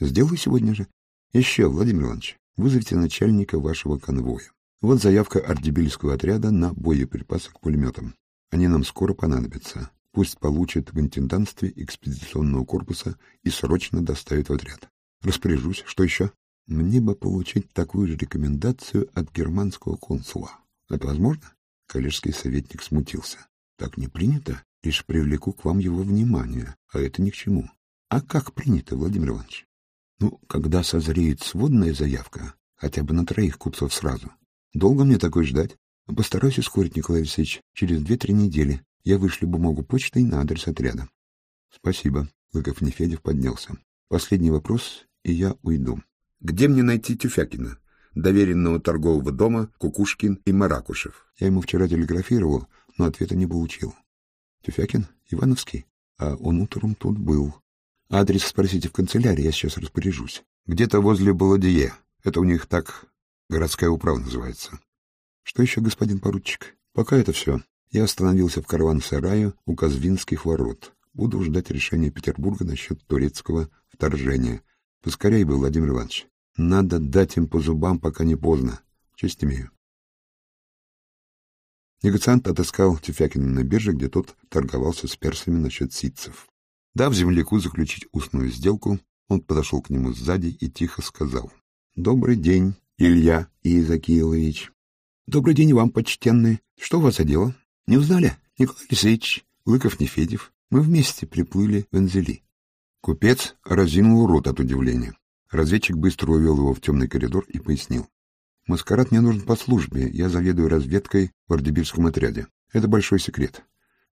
Speaker 1: Сделаю сегодня же. Еще, Владимир Иванович, вызовите начальника вашего конвоя. Вот заявка артдебильского отряда на боеприпасы к пулеметам. Они нам скоро понадобятся. Пусть получат в интендантстве экспедиционного корпуса и срочно доставят в отряд. Распоряжусь. Что еще? Мне бы получить такую же рекомендацию от германского консула. Это возможно? Коллежский советник смутился. Так не принято. Лишь привлеку к вам его внимание, а это ни к чему. А как принято, Владимир Иванович? Ну, когда созреет сводная заявка, хотя бы на троих купцов сразу. Долго мне такой ждать? Постараюсь ускорить, Николай Алексеевич. Через две-три недели я вышлю бумагу почтой на адрес отряда. Спасибо. Лыков Нефедев поднялся. Последний вопрос, и я уйду. Где мне найти Тюфякина? Доверенного торгового дома Кукушкин и Маракушев. Я ему вчера телеграфировал, но ответа не получил. Тюфякин? Ивановский? А он утром тут был. Адрес спросите в канцелярии, я сейчас распоряжусь. Где-то возле Баладие. Это у них так городская управа называется. Что еще, господин поручик? Пока это все. Я остановился в караван-сарае у Казвинских ворот. Буду ждать решения Петербурга насчет турецкого вторжения. Поскорей бы, Владимир Иванович. Надо дать им по зубам, пока не поздно. Честь имею. Негациант отыскал Тюфякина на бирже, где тот торговался с персами насчет ситцев. Дав земляку заключить устную сделку, он подошел к нему сзади и тихо сказал. — Добрый день, Илья Иезакиилович. Добрый день вам, почтенные. Что у вас за дело? Не узнали? Николай Алексеевич, Лыков-Нефедев. Мы вместе приплыли в Энзели. Купец разинул рот от удивления. Разведчик быстро увел его в темный коридор и пояснил. Маскарад мне нужен по службе. Я заведую разведкой в Ардебирском отряде. Это большой секрет.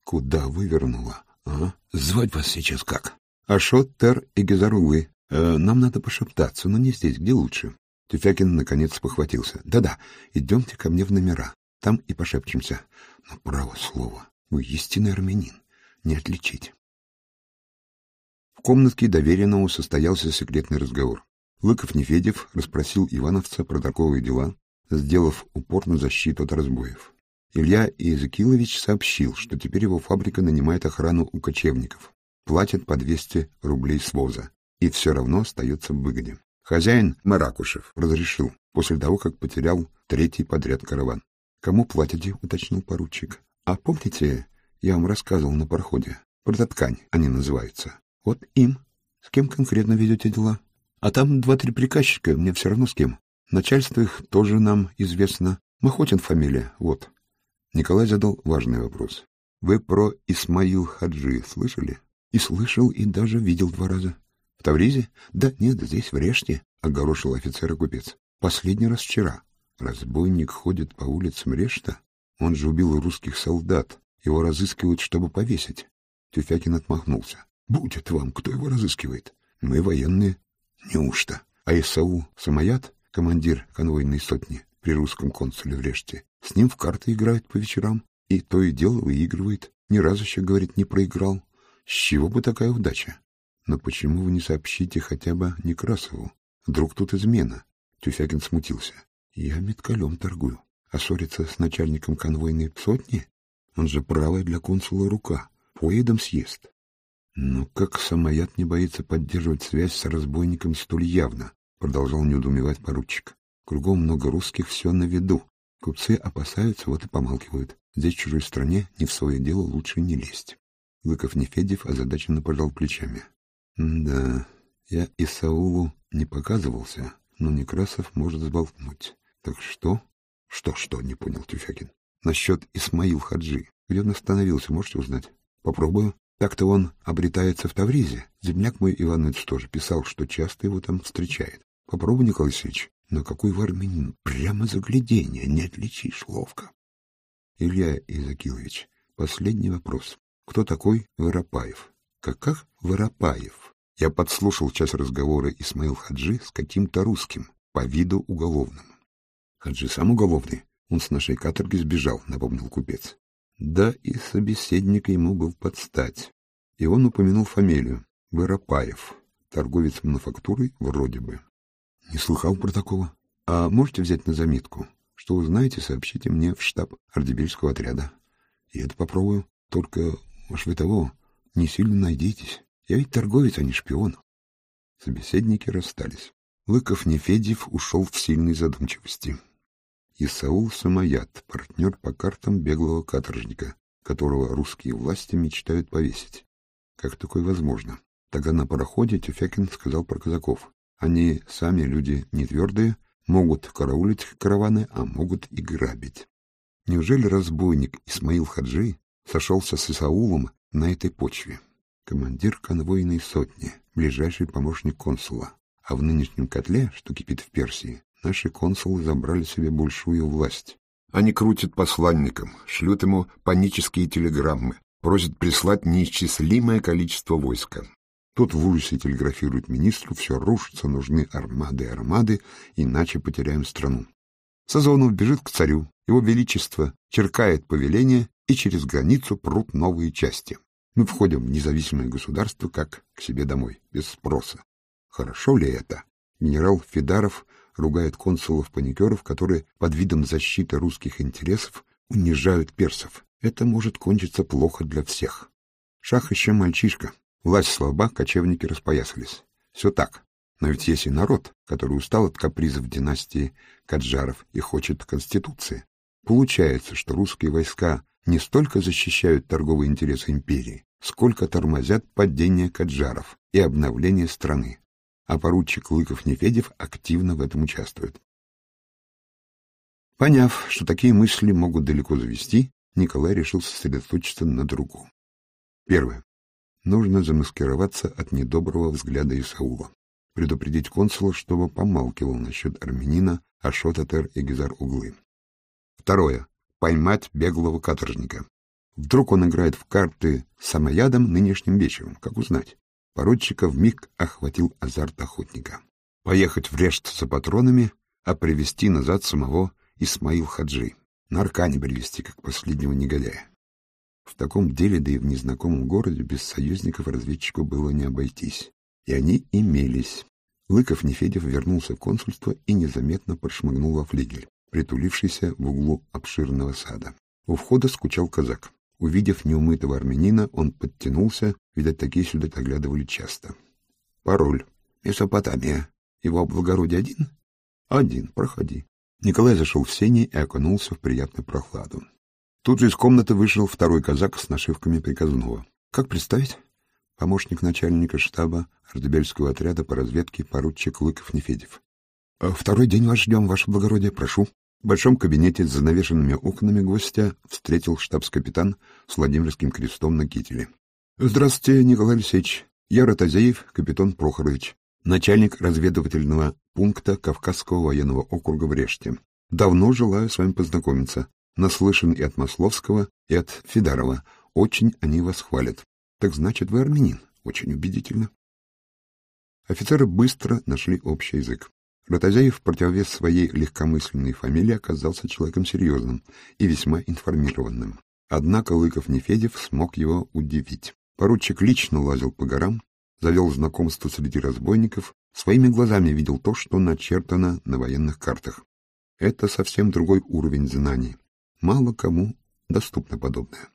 Speaker 1: Куда вывернула? А? Звать вас сейчас как? Ашот, Тер и Гезарулы. Э, нам надо пошептаться, но не здесь, где лучше. Тюфякин наконец похватился. Да-да, идемте ко мне в номера. Там и пошепчемся. Но право слово, вы истинный армянин. Не отличить. В комнатке доверенного состоялся секретный разговор. Лыков-Нефедев расспросил Ивановца про торговые дела, сделав упор на защиту от разбоев. Илья Иезекилович сообщил, что теперь его фабрика нанимает охрану у кочевников, платит по 200 рублей с воза и все равно остается в выгоде. Хозяин Маракушев разрешил, после того, как потерял третий подряд караван. — Кому платите? — уточнил поручик. — А помните, я вам рассказывал на пароходе? Про ткань они называются. Вот им. С кем конкретно ведете дела? А там два-три приказчика, мне все равно с кем. Начальство их тоже нам известно. Махотин фамилия, вот. Николай задал важный вопрос. Вы про Исмаил Хаджи слышали? И слышал, и даже видел два раза. Тавризе? Да нет, здесь, в Реште, — огорошил офицер и купец. Последний раз вчера. Разбойник ходит по улицам Решта? Он же убил русских солдат. Его разыскивают, чтобы повесить. Тюфякин отмахнулся. Будет вам, кто его разыскивает. Мы военные. Неужто? А Исау Самоят, командир конвойной сотни при русском консуле в Реште, с ним в карты играет по вечерам и то и дело выигрывает. Ни разу еще, говорит, не проиграл. С чего бы такая удача? Но почему вы не сообщите хотя бы Некрасову? Вдруг тут измена? Тюфякин смутился. Я меткалем торгую. А ссориться с начальником конвойной сотни? Он же правая для консула рука. Поедом съест. Но как самояд не боится поддерживать связь с разбойником столь явно? Продолжал неудумевать поручик. Кругом много русских, все на виду. Купцы опасаются, вот и помалкивают. Здесь, в чужой стране, не в свое дело лучше не лезть. Лыков Нефедев озадаченно пожал плечами. — Да, я и Саулу не показывался, но Некрасов может сболтнуть. Так что? Что-что, не понял Тюфякин. Насчет Исмаил Хаджи. Где он остановился, можете узнать? Попробую. Так-то он обретается в Тавризе. Земляк мой Иванович тоже писал, что часто его там встречает. Попробуй, Николай Алексеевич. Но какой вармянин? Прямо загляденье, не отличишь ловко. Илья Изакилович, последний вопрос. Кто такой Воропаев? Как-как Воропаев? Я подслушал часть разговора Исмаил Хаджи с каким-то русским, по виду уголовным. Хаджи сам уголовный. Он с нашей каторги сбежал, напомнил купец. Да и собеседник ему был под стать. И он упомянул фамилию — Воропаев, торговец мануфактурой вроде бы. Не слыхал про такого. А можете взять на заметку? Что узнаете, сообщите мне в штаб ардебельского отряда. И это попробую. Только, того, не сильно найдитесь. Я ведь торговец, а не шпион. Собеседники расстались. Лыков Нефедьев ушел в сильной задумчивости. Исаул Самояд, партнер по картам беглого каторжника, которого русские власти мечтают повесить. Как такое возможно? Тогда на пароходе Тюфякин сказал про казаков. Они сами люди не твердые, могут караулить караваны, а могут и грабить. Неужели разбойник Исмаил Хаджи сошелся с Исаулом на этой почве? Командир конвойной сотни, ближайший помощник консула. А в нынешнем котле, что кипит в Персии, наши консулы забрали себе большую власть. Они крутят посланникам, шлют ему панические телеграммы, просят прислать неисчислимое количество войска. Тот в ужасе телеграфирует министру, все рушится, нужны армады армады, иначе потеряем страну. Сазонов бежит к царю, его величество черкает повеление, и через границу прут новые части. Мы входим в независимое государство, как к себе домой, без спроса. Хорошо ли это? Генерал Федаров ругает консулов-паникеров, которые под видом защиты русских интересов унижают персов. Это может кончиться плохо для всех. Шах еще мальчишка. Власть слаба, кочевники распоясались. Все так. Но ведь есть и народ, который устал от капризов династии Каджаров и хочет конституции. Получается, что русские войска не столько защищают торговые интересы империи, сколько тормозят падение Каджаров и обновление страны а поручик Лыков-Нефедев активно в этом участвует. Поняв, что такие мысли могут далеко завести, Николай решил сосредоточиться на другом. Первое. Нужно замаскироваться от недоброго взгляда Исаула. Предупредить консула, чтобы помалкивал насчет армянина Ашотатер и Гизар-Углы. Второе. Поймать беглого каторжника. Вдруг он играет в карты самоядом нынешним вечером. Как узнать? Поручика вмиг охватил азарт охотника. Поехать в Решт за патронами, а привести назад самого Исмаил Хаджи. На Аркане привести, как последнего негодяя. В таком деле, да и в незнакомом городе, без союзников разведчику было не обойтись. И они имелись. Лыков Нефедев вернулся в консульство и незаметно прошмыгнул во флигель, притулившийся в углу обширного сада. У входа скучал казак. Увидев неумытого армянина, он подтянулся, видать, такие сюда оглядывали часто. Пароль. Месопотамия. Его благородие один? Один, проходи. Николай зашел в сени и окунулся в приятную прохладу. Тут же из комнаты вышел второй казак с нашивками приказного. Как представить? Помощник начальника штаба Ардебельского отряда по разведке поручик Лыков-Нефедев. «А — Второй день вас ждем, ваше благородие, прошу. В большом кабинете с занавешенными окнами гостя встретил штабс-капитан с Владимирским крестом на кителе. — Здравствуйте, Николай Алексеевич. Я Ротозеев, капитан Прохорович, начальник разведывательного пункта Кавказского военного округа в Реште. Давно желаю с вами познакомиться. Наслышан и от Масловского, и от Федарова. Очень они вас хвалят. Так значит, вы армянин. Очень убедительно. Офицеры быстро нашли общий язык. Ротозеев в противовес своей легкомысленной фамилии оказался человеком серьезным и весьма информированным. Однако Лыков-Нефедев смог его удивить. Поручик лично лазил по горам, завел знакомство среди разбойников, своими глазами видел то, что начертано на военных картах. Это совсем другой уровень знаний. Мало кому доступно подобное.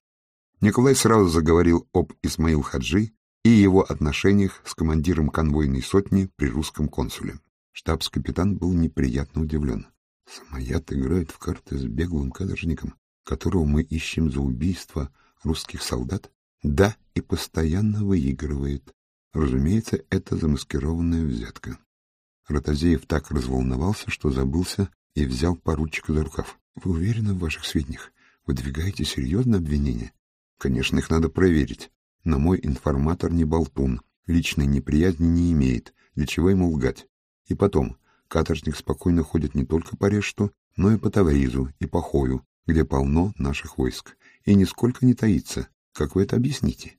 Speaker 1: Николай сразу заговорил об Исмаил Хаджи и его отношениях с командиром конвойной сотни при русском консуле. Штабс-капитан был неприятно удивлен. Самояд играет в карты с беглым каторжником, которого мы ищем за убийство русских солдат? Да, и постоянно выигрывает. Разумеется, это замаскированная взятка. Ротозеев так разволновался, что забылся и взял поручика за рукав. — Вы уверены в ваших сведениях? Выдвигаете серьезное обвинение? Конечно, их надо проверить. Но мой информатор не болтун, личной неприязни не имеет, для чего ему лгать. И потом, каторжник спокойно ходит не только по Решту, но и по Тавризу и по Хою, где полно наших войск, и нисколько не таится. Как вы это объясните?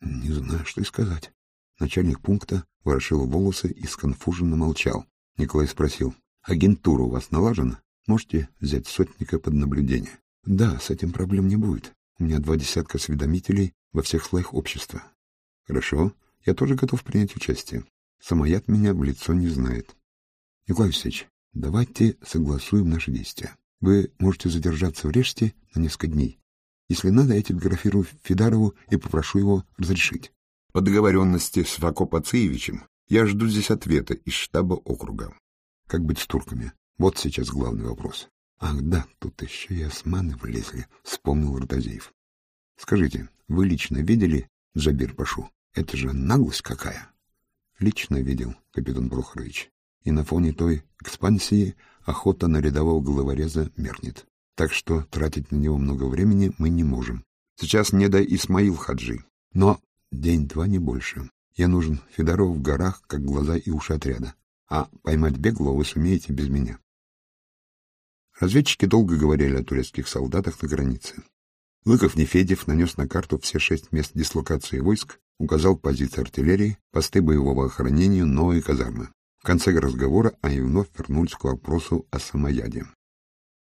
Speaker 1: Не знаю, что и сказать. Начальник пункта ворошил волосы и сконфуженно молчал. Николай спросил, агентура у вас налажена? Можете взять сотника под наблюдение? Да, с этим проблем не будет. У меня два десятка осведомителей во всех слоях общества. Хорошо, я тоже готов принять участие. Самояд меня в лицо не знает. Николай Алексеевич, давайте согласуем наши действия. Вы можете задержаться в Реште на несколько дней. Если надо, я телеграфирую Федарову и попрошу его разрешить.
Speaker 2: По договоренности с Вакоп Ациевичем я жду здесь ответа из штаба округа.
Speaker 1: Как быть с турками? Вот сейчас главный вопрос. Ах да, тут еще и османы влезли, вспомнил Ротозеев. Скажите, вы лично видели Джабир Пашу? Это же наглость какая! Лично видел, капитан Прохорович. И на фоне той экспансии охота на рядового головореза меркнет. Так что тратить на него много времени мы не можем. Сейчас не до Исмаил Хаджи. Но день-два не больше. Я нужен Федоров в горах, как глаза и уши отряда. А поймать беглого вы сумеете без меня. Разведчики долго говорили о турецких солдатах на границе. Лыков-Нефедев нанес на карту все шесть мест дислокации войск, указал позиции артиллерии, посты боевого охранения, новые казармы. В конце разговора они вновь вернулись к вопросу о самояде.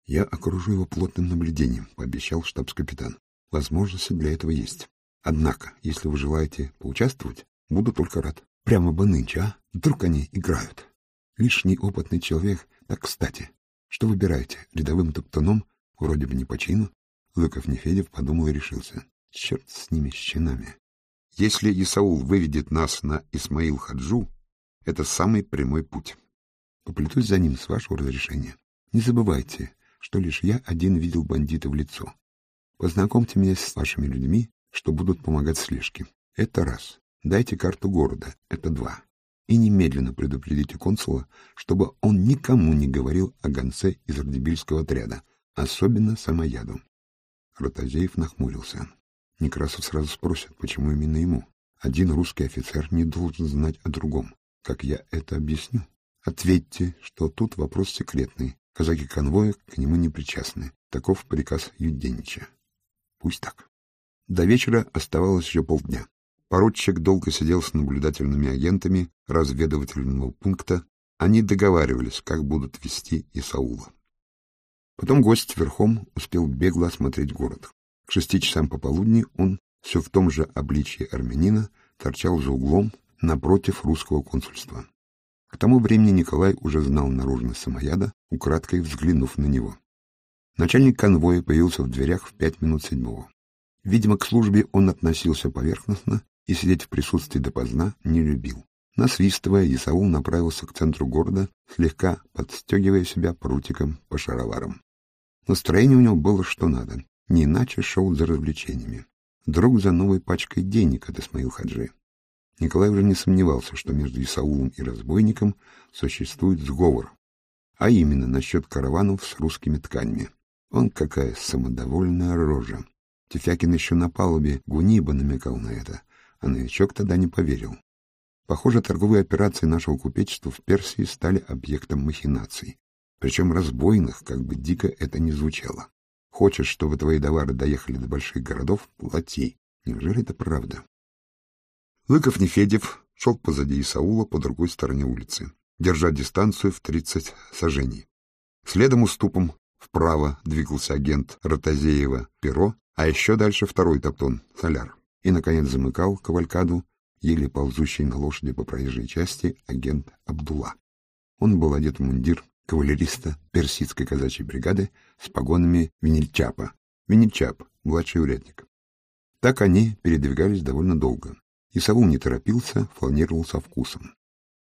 Speaker 1: «Я окружу его плотным наблюдением», — пообещал штабс-капитан. «Возможности для этого есть. Однако, если вы желаете поучаствовать, буду только рад. Прямо бы нынче, а? Вдруг они играют. Лишний опытный человек, так кстати. Что выбираете, рядовым топтуном, вроде бы не по чину?» Лыков-Нефедев подумал и решился. «Черт с ними, с чинами. Если Исаул выведет нас на Исмаил-Хаджу, это самый прямой путь. Поплетусь за ним с вашего разрешения. Не забывайте, что лишь я один видел бандита в лицо. Познакомьте меня с вашими людьми, что будут помогать слежке. Это раз. Дайте карту города. Это два. И немедленно предупредите консула, чтобы он никому не говорил о гонце из Радибильского отряда, особенно самояду. Ротозеев нахмурился. Некрасов сразу спросит, почему именно ему. Один русский офицер не должен знать о другом. Как я это объясню? Ответьте, что тут вопрос секретный. Казаки конвоя к нему не причастны. Таков приказ Юденича. Пусть так. До вечера оставалось еще полдня. Поручик долго сидел с наблюдательными агентами разведывательного пункта. Они договаривались, как будут вести Исаула. Потом гость верхом успел бегло осмотреть город. К шести часам пополудни он, все в том же обличье армянина, торчал за углом напротив русского консульства. К тому времени Николай уже знал наружность самояда, украдкой взглянув на него. Начальник конвоя появился в дверях в пять минут седьмого. Видимо, к службе он относился поверхностно и сидеть в присутствии допоздна не любил. Насвистывая, Исаул направился к центру города, слегка подстегивая себя прутиком по шароварам. Настроение у него было что надо, не иначе шел за развлечениями. Друг за новой пачкой денег от Исмаил Хаджи. Николай уже не сомневался, что между Исаулом и разбойником существует сговор, а именно насчет караванов с русскими тканями. Он какая самодовольная рожа. Тефякин еще на палубе Гуниба намекал на это, а новичок тогда не поверил. Похоже, торговые операции нашего купечества в Персии стали объектом махинаций, причем разбойных, как бы дико это ни звучало. Хочешь, чтобы твои товары доехали до больших городов — плати. Неужели это правда? Лыков Нефедев шел позади Исаула по другой стороне улицы, держа дистанцию в тридцать сажений. Следом уступом вправо двигался агент Ротозеева Перо а еще дальше второй топтон, соляр. И, наконец, замыкал кавалькаду, еле ползущий на лошади по проезжей части, агент Абдулла. Он был одет в мундир кавалериста персидской казачьей бригады с погонами Венельчапа. Венельчап, младший урядник. Так они передвигались довольно долго. И Саул не торопился, фланировал со вкусом.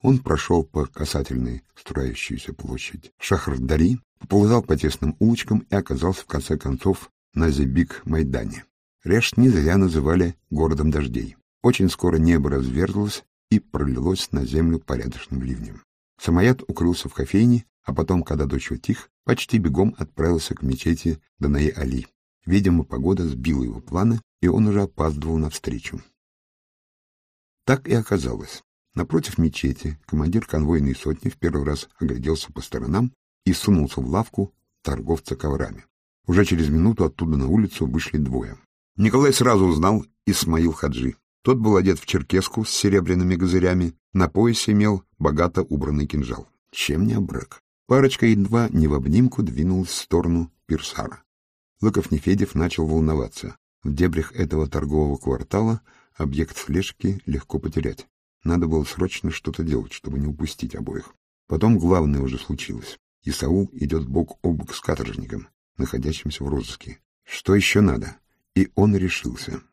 Speaker 1: Он прошел по касательной строящейся площадь Шахардари, поползал по тесным улочкам и оказался в конце концов на Зебик-Майдане. Решт не зря называли городом дождей. Очень скоро небо разверзлось и пролилось на землю порядочным ливнем. Самояд укрылся в кофейне, а потом, когда дочь утих, почти бегом отправился к мечети Данаи-Али. Видимо, погода сбила его планы, и он уже опаздывал навстречу. Так и оказалось. Напротив мечети командир конвойной сотни в первый раз огляделся по сторонам и сунулся в лавку торговца коврами. Уже через минуту оттуда на улицу вышли двое. Николай сразу узнал Исмаил Хаджи. Тот был одет в черкеску с серебряными газырями, на поясе имел богато убранный кинжал. Чем не обрык? Парочка едва не в обнимку двинулась в сторону Пирсара. Лыков Нефедев начал волноваться. В дебрях этого торгового квартала объект слежки легко потерять. Надо было срочно что-то делать, чтобы не упустить обоих. Потом главное уже случилось. Исаул идет бок о бок с каторжником, находящимся в розыске. Что еще надо? И он решился.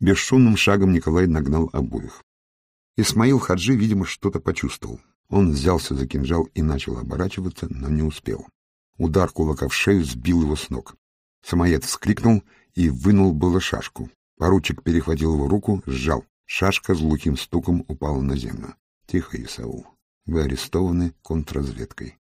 Speaker 1: Бесшумным шагом Николай нагнал обоих. Исмаил Хаджи, видимо, что-то почувствовал. Он взялся за кинжал и начал оборачиваться, но не успел. Удар кулака в шею сбил его с ног. Самоед вскрикнул и вынул было шашку. Поручик перехватил его руку, сжал. Шашка с глухим стуком упала на землю. — Тихо, Исаул. Вы арестованы контрразведкой.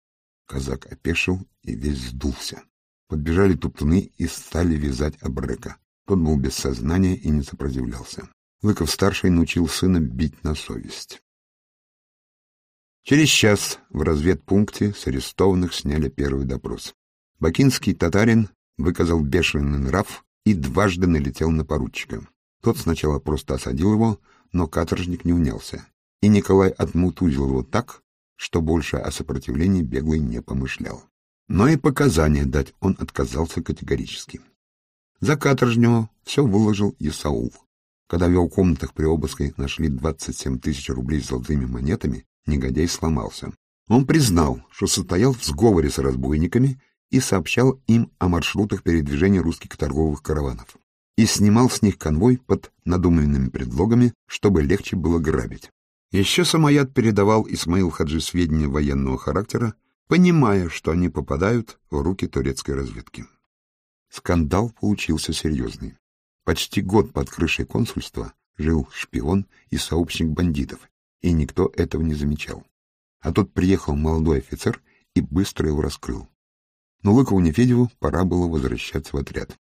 Speaker 1: Казак опешил и весь сдулся. Подбежали туптуны и стали вязать Абрека. Тот был без сознания и не сопротивлялся. Лыков-старший научил сына бить на совесть. Через час в разведпункте с арестованных сняли первый допрос. Бакинский татарин выказал бешеный нрав и дважды налетел на поручика. Тот сначала просто осадил его, но каторжник не унялся, и Николай отмутузил его так, что больше о сопротивлении беглый не помышлял. Но и показания дать он отказался категорически. За каторжнего все выложил Исаул. Когда в его комнатах при обыске нашли 27 тысяч рублей с золотыми монетами, негодяй сломался. Он признал, что состоял в сговоре с разбойниками и сообщал им о маршрутах передвижения русских торговых караванов. И снимал с них конвой под надуманными предлогами, чтобы легче было грабить. Еще Самояд передавал Исмаил Хаджи сведения военного характера, понимая, что они попадают в руки турецкой разведки. Скандал получился серьезный. Почти год под крышей консульства жил шпион и сообщник бандитов, и никто этого не замечал. А тут приехал молодой офицер и быстро его раскрыл. Но Лыкову Нефедеву пора было возвращаться в отряд.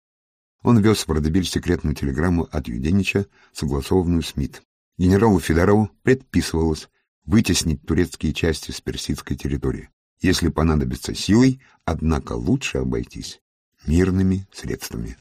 Speaker 1: Он вез в Родобиль секретную телеграмму от Юденича, согласованную с МИД. Генералу Федорову предписывалось вытеснить турецкие части с персидской территории, если понадобится силой, однако лучше обойтись мирными средствами.